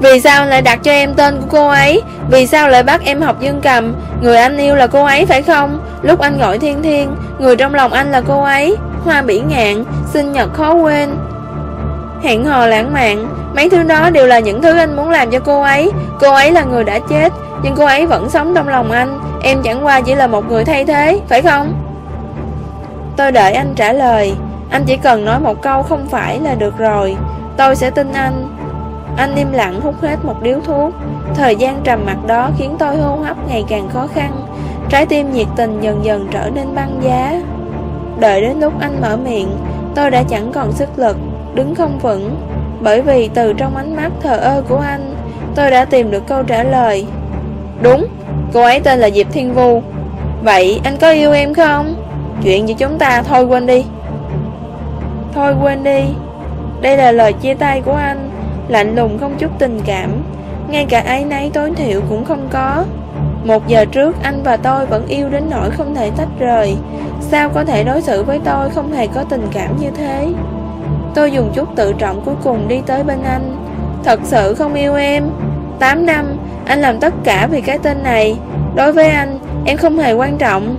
Vì sao lại đặt cho em tên của cô ấy? Vì sao lại bắt em học dương cầm? Người anh yêu là cô ấy phải không? Lúc anh gọi thiên thiên, Người trong lòng anh là cô ấy. Hoa bỉ ngạn, Sinh nhật khó quên. Hẹn hò lãng mạn, Mấy thứ đó đều là những thứ anh muốn làm cho cô ấy. Cô ấy là người đã chết, Nhưng cô ấy vẫn sống trong lòng anh. Em chẳng qua chỉ là một người thay thế, Phải không? Tôi đợi anh trả lời. Anh chỉ cần nói một câu không phải là được rồi. Tôi sẽ tin anh. Anh im lặng hút hết một điếu thuốc. Thời gian trầm mặc đó khiến tôi hô hấp ngày càng khó khăn. Trái tim nhiệt tình dần dần trở nên băng giá. Đợi đến lúc anh mở miệng, Tôi đã chẳng còn sức lực, Đứng không vững. Bởi vì từ trong ánh mắt thờ ơ của anh, Tôi đã tìm được câu trả lời. Đúng, Cô ấy tên là Diệp Thiên Vu. Vậy anh có yêu em không? Chuyện giữa chúng ta thôi quên đi. Thôi quên đi. Đây là lời chia tay của anh. Lạnh lùng không chút tình cảm. Ngay cả ái nấy tối thiểu cũng không có. Một giờ trước, anh và tôi vẫn yêu đến nỗi không thể tách rời. Sao có thể đối xử với tôi không hề có tình cảm như thế? Tôi dùng chút tự trọng cuối cùng đi tới bên anh. Thật sự không yêu em. 8 năm, Anh làm tất cả vì cái tên này. Đối với anh, Em không hề quan trọng.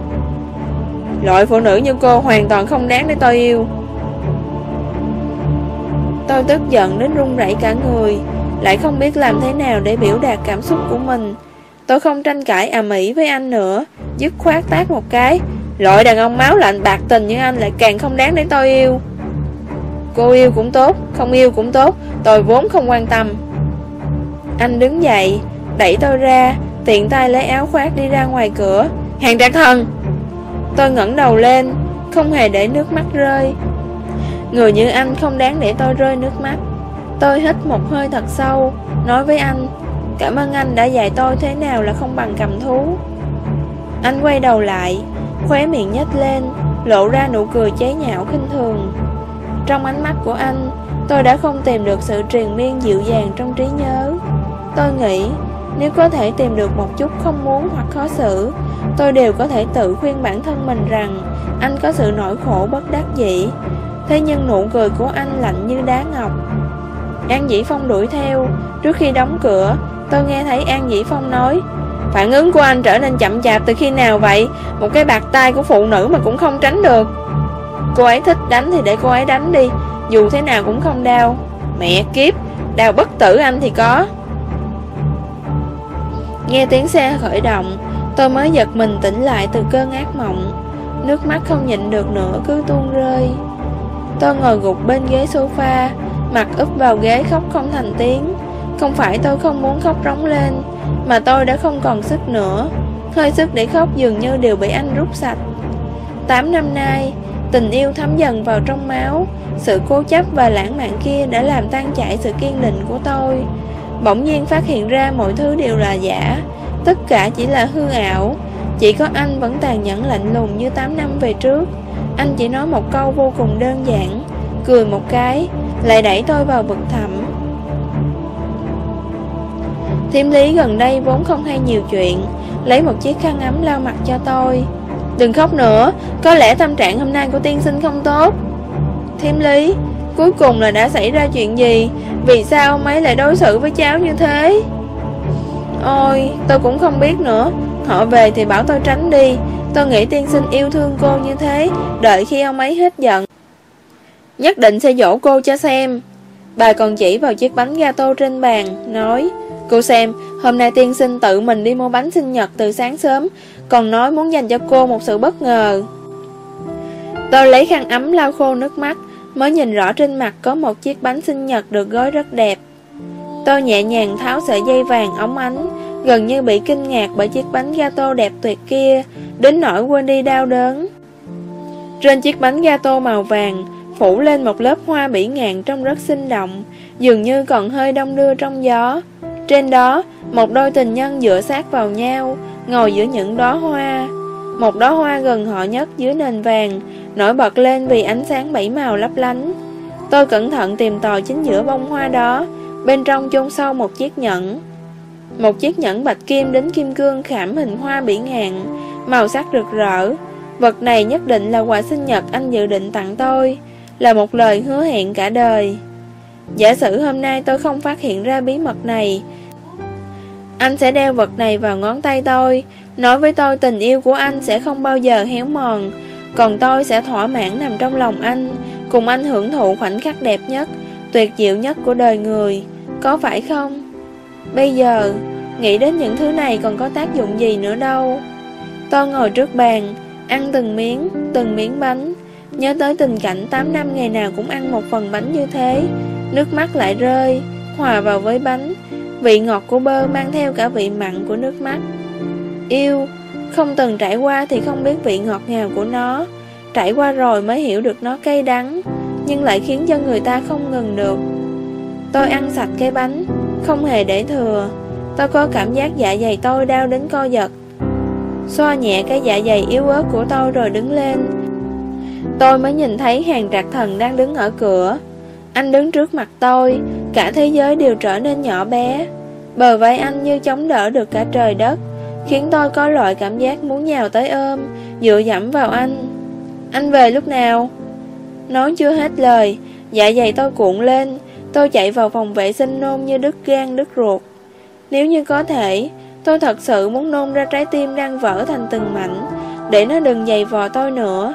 Loại phụ nữ như cô hoàn toàn không đáng để tôi yêu. Tôi tức giận đến run rẩy cả người Lại không biết làm thế nào để biểu đạt cảm xúc của mình. Tôi không tranh cãi à mỹ với anh nữa Dứt khoát tác một cái. Loại đàn ông máu lạnh bạc tình như anh lại càng không đáng để tôi yêu. Cô yêu cũng tốt, không yêu cũng tốt Tôi vốn không quan tâm. Anh đứng dậy Đẩy tôi ra Tiện tay lấy áo khoác đi ra ngoài cửa. Hàng trạc thần! Tôi ngẩng đầu lên Không hề để nước mắt rơi. Người như anh không đáng để tôi rơi nước mắt. Tôi hít một hơi thật sâu, Nói với anh, Cảm ơn anh đã dạy tôi thế nào là không bằng cầm thú. Anh quay đầu lại, Khóe miệng nhếch lên, Lộ ra nụ cười chế nhạo khinh thường. Trong ánh mắt của anh, Tôi đã không tìm được sự truyền miên dịu dàng trong trí nhớ. Tôi nghĩ, Nếu có thể tìm được một chút không muốn hoặc khó xử, Tôi đều có thể tự khuyên bản thân mình rằng Anh có sự nỗi khổ bất đắc dĩ. Thế nhưng nụ cười của anh lạnh như đá ngọc. An Dĩ Phong đuổi theo. Trước khi đóng cửa, Tôi nghe thấy An Dĩ Phong nói, Phản ứng của anh trở nên chậm chạp từ khi nào vậy? Một cái bạc tay của phụ nữ mà cũng không tránh được. Cô ấy thích đánh thì để cô ấy đánh đi, Dù thế nào cũng không đau. Mẹ kiếp, Đau bất tử anh thì có. Nghe tiếng xe khởi động, Tôi mới giật mình tỉnh lại từ cơn ác mộng. Nước mắt không nhịn được nữa, cứ tuôn rơi. Tôi ngồi gục bên ghế sofa Mặt úp vào ghế khóc không thành tiếng. Không phải tôi không muốn khóc rống lên, Mà tôi đã không còn sức nữa. Hơi sức để khóc dường như đều bị anh rút sạch. 8 năm nay, Tình yêu thấm dần vào trong máu. Sự cố chấp và lãng mạn kia đã làm tan chảy sự kiên định của tôi. Bỗng nhiên phát hiện ra mọi thứ đều là giả. Tất cả chỉ là hư ảo. Chỉ có anh vẫn tàn nhẫn lạnh lùng như 8 năm về trước. Anh chỉ nói một câu vô cùng đơn giản, Cười một cái, Lại đẩy tôi vào vực thẳm. Thiếm lý gần đây vốn không hay nhiều chuyện, Lấy một chiếc khăn ấm lau mặt cho tôi. Đừng khóc nữa, Có lẽ tâm trạng hôm nay của tiên sinh không tốt. Thiếm lý, Cuối cùng là đã xảy ra chuyện gì? Vì sao ông ấy lại đối xử với cháu như thế? Ôi, tôi cũng không biết nữa, Họ về thì bảo tôi tránh đi Tôi nghĩ tiên sinh yêu thương cô như thế, Đợi khi ông ấy hết giận. Nhất định sẽ dỗ cô cho xem. Bà còn chỉ vào chiếc bánh gato trên bàn, Nói, Cô xem, Hôm nay tiên sinh tự mình đi mua bánh sinh nhật từ sáng sớm, Còn nói muốn dành cho cô một sự bất ngờ. Tôi lấy khăn ấm lau khô nước mắt, Mới nhìn rõ trên mặt có một chiếc bánh sinh nhật được gói rất đẹp. Tôi nhẹ nhàng tháo sợi dây vàng ống ánh Gần như bị kinh ngạc bởi chiếc bánh gato đẹp tuyệt kia. Đến nỗi quên đi đau đớn. Trên chiếc bánh gato màu vàng, Phủ lên một lớp hoa bỉ ngạn trông rất sinh động, Dường như còn hơi đông đưa trong gió. Trên đó, Một đôi tình nhân dựa sát vào nhau, Ngồi giữa những đóa hoa. Một đóa hoa gần họ nhất dưới nền vàng, Nổi bật lên vì ánh sáng bảy màu lấp lánh. Tôi cẩn thận tìm tòi chính giữa bông hoa đó, Bên trong chôn sâu một chiếc nhẫn. Một chiếc nhẫn bạch kim đến kim cương khảm hình hoa biển ngạn Màu sắc rực rỡ. Vật này nhất định là quà sinh nhật anh dự định tặng tôi Là một lời hứa hẹn cả đời. Giả sử hôm nay tôi không phát hiện ra bí mật này Anh sẽ đeo vật này vào ngón tay tôi Nói với tôi tình yêu của anh sẽ không bao giờ héo mòn. Còn tôi sẽ thỏa mãn nằm trong lòng anh Cùng anh hưởng thụ khoảnh khắc đẹp nhất tuyệt diệu nhất của đời người, có phải không? Bây giờ, nghĩ đến những thứ này còn có tác dụng gì nữa đâu. Tôi ngồi trước bàn, ăn từng miếng, từng miếng bánh, nhớ tới tình cảnh 8 năm ngày nào cũng ăn một phần bánh như thế, nước mắt lại rơi, hòa vào với bánh, vị ngọt của bơ mang theo cả vị mặn của nước mắt. Yêu, không từng trải qua thì không biết vị ngọt ngào của nó, trải qua rồi mới hiểu được nó cay đắng, nhưng lại khiến cho người ta không ngừng được. Tôi ăn sạch cái bánh, không hề để thừa. Tôi có cảm giác dạ dày tôi đau đến co giật. Xoa nhẹ cái dạ dày yếu ớt của tôi rồi đứng lên. Tôi mới nhìn thấy hàng trạc thần đang đứng ở cửa. Anh đứng trước mặt tôi, cả thế giới đều trở nên nhỏ bé. Bờ vai anh như chống đỡ được cả trời đất, khiến tôi có loại cảm giác muốn nhào tới ôm, dựa dẫm vào anh. Anh về lúc nào? Nói chưa hết lời, dạ dày tôi cuộn lên, tôi chạy vào phòng vệ sinh nôn như đứt gan đứt ruột. Nếu như có thể, tôi thật sự muốn nôn ra trái tim đang vỡ thành từng mảnh, để nó đừng dày vò tôi nữa.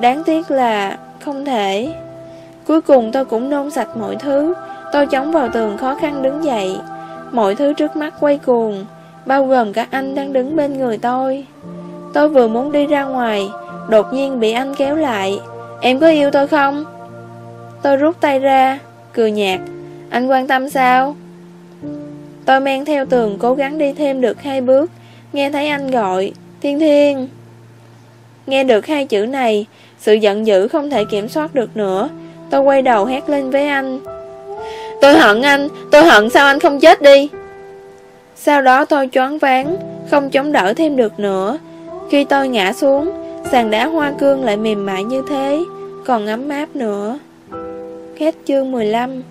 Đáng tiếc là không thể. Cuối cùng tôi cũng nôn sạch mọi thứ, tôi chống vào tường khó khăn đứng dậy. Mọi thứ trước mắt quay cuồng, bao gồm cả anh đang đứng bên người tôi. Tôi vừa muốn đi ra ngoài, đột nhiên bị anh kéo lại. Em có yêu tôi không? Tôi rút tay ra, cười nhạt. Anh quan tâm sao? Tôi men theo tường cố gắng đi thêm được hai bước, nghe thấy anh gọi, Thiên Thiên. Nghe được hai chữ này, sự giận dữ không thể kiểm soát được nữa. Tôi quay đầu hét lên với anh. Tôi hận anh, tôi hận sao anh không chết đi. Sau đó tôi choáng váng, không chống đỡ thêm được nữa. Khi tôi ngã xuống, sàn đá hoa cương lại mềm mại như thế, còn ấm áp nữa. Hết chương 15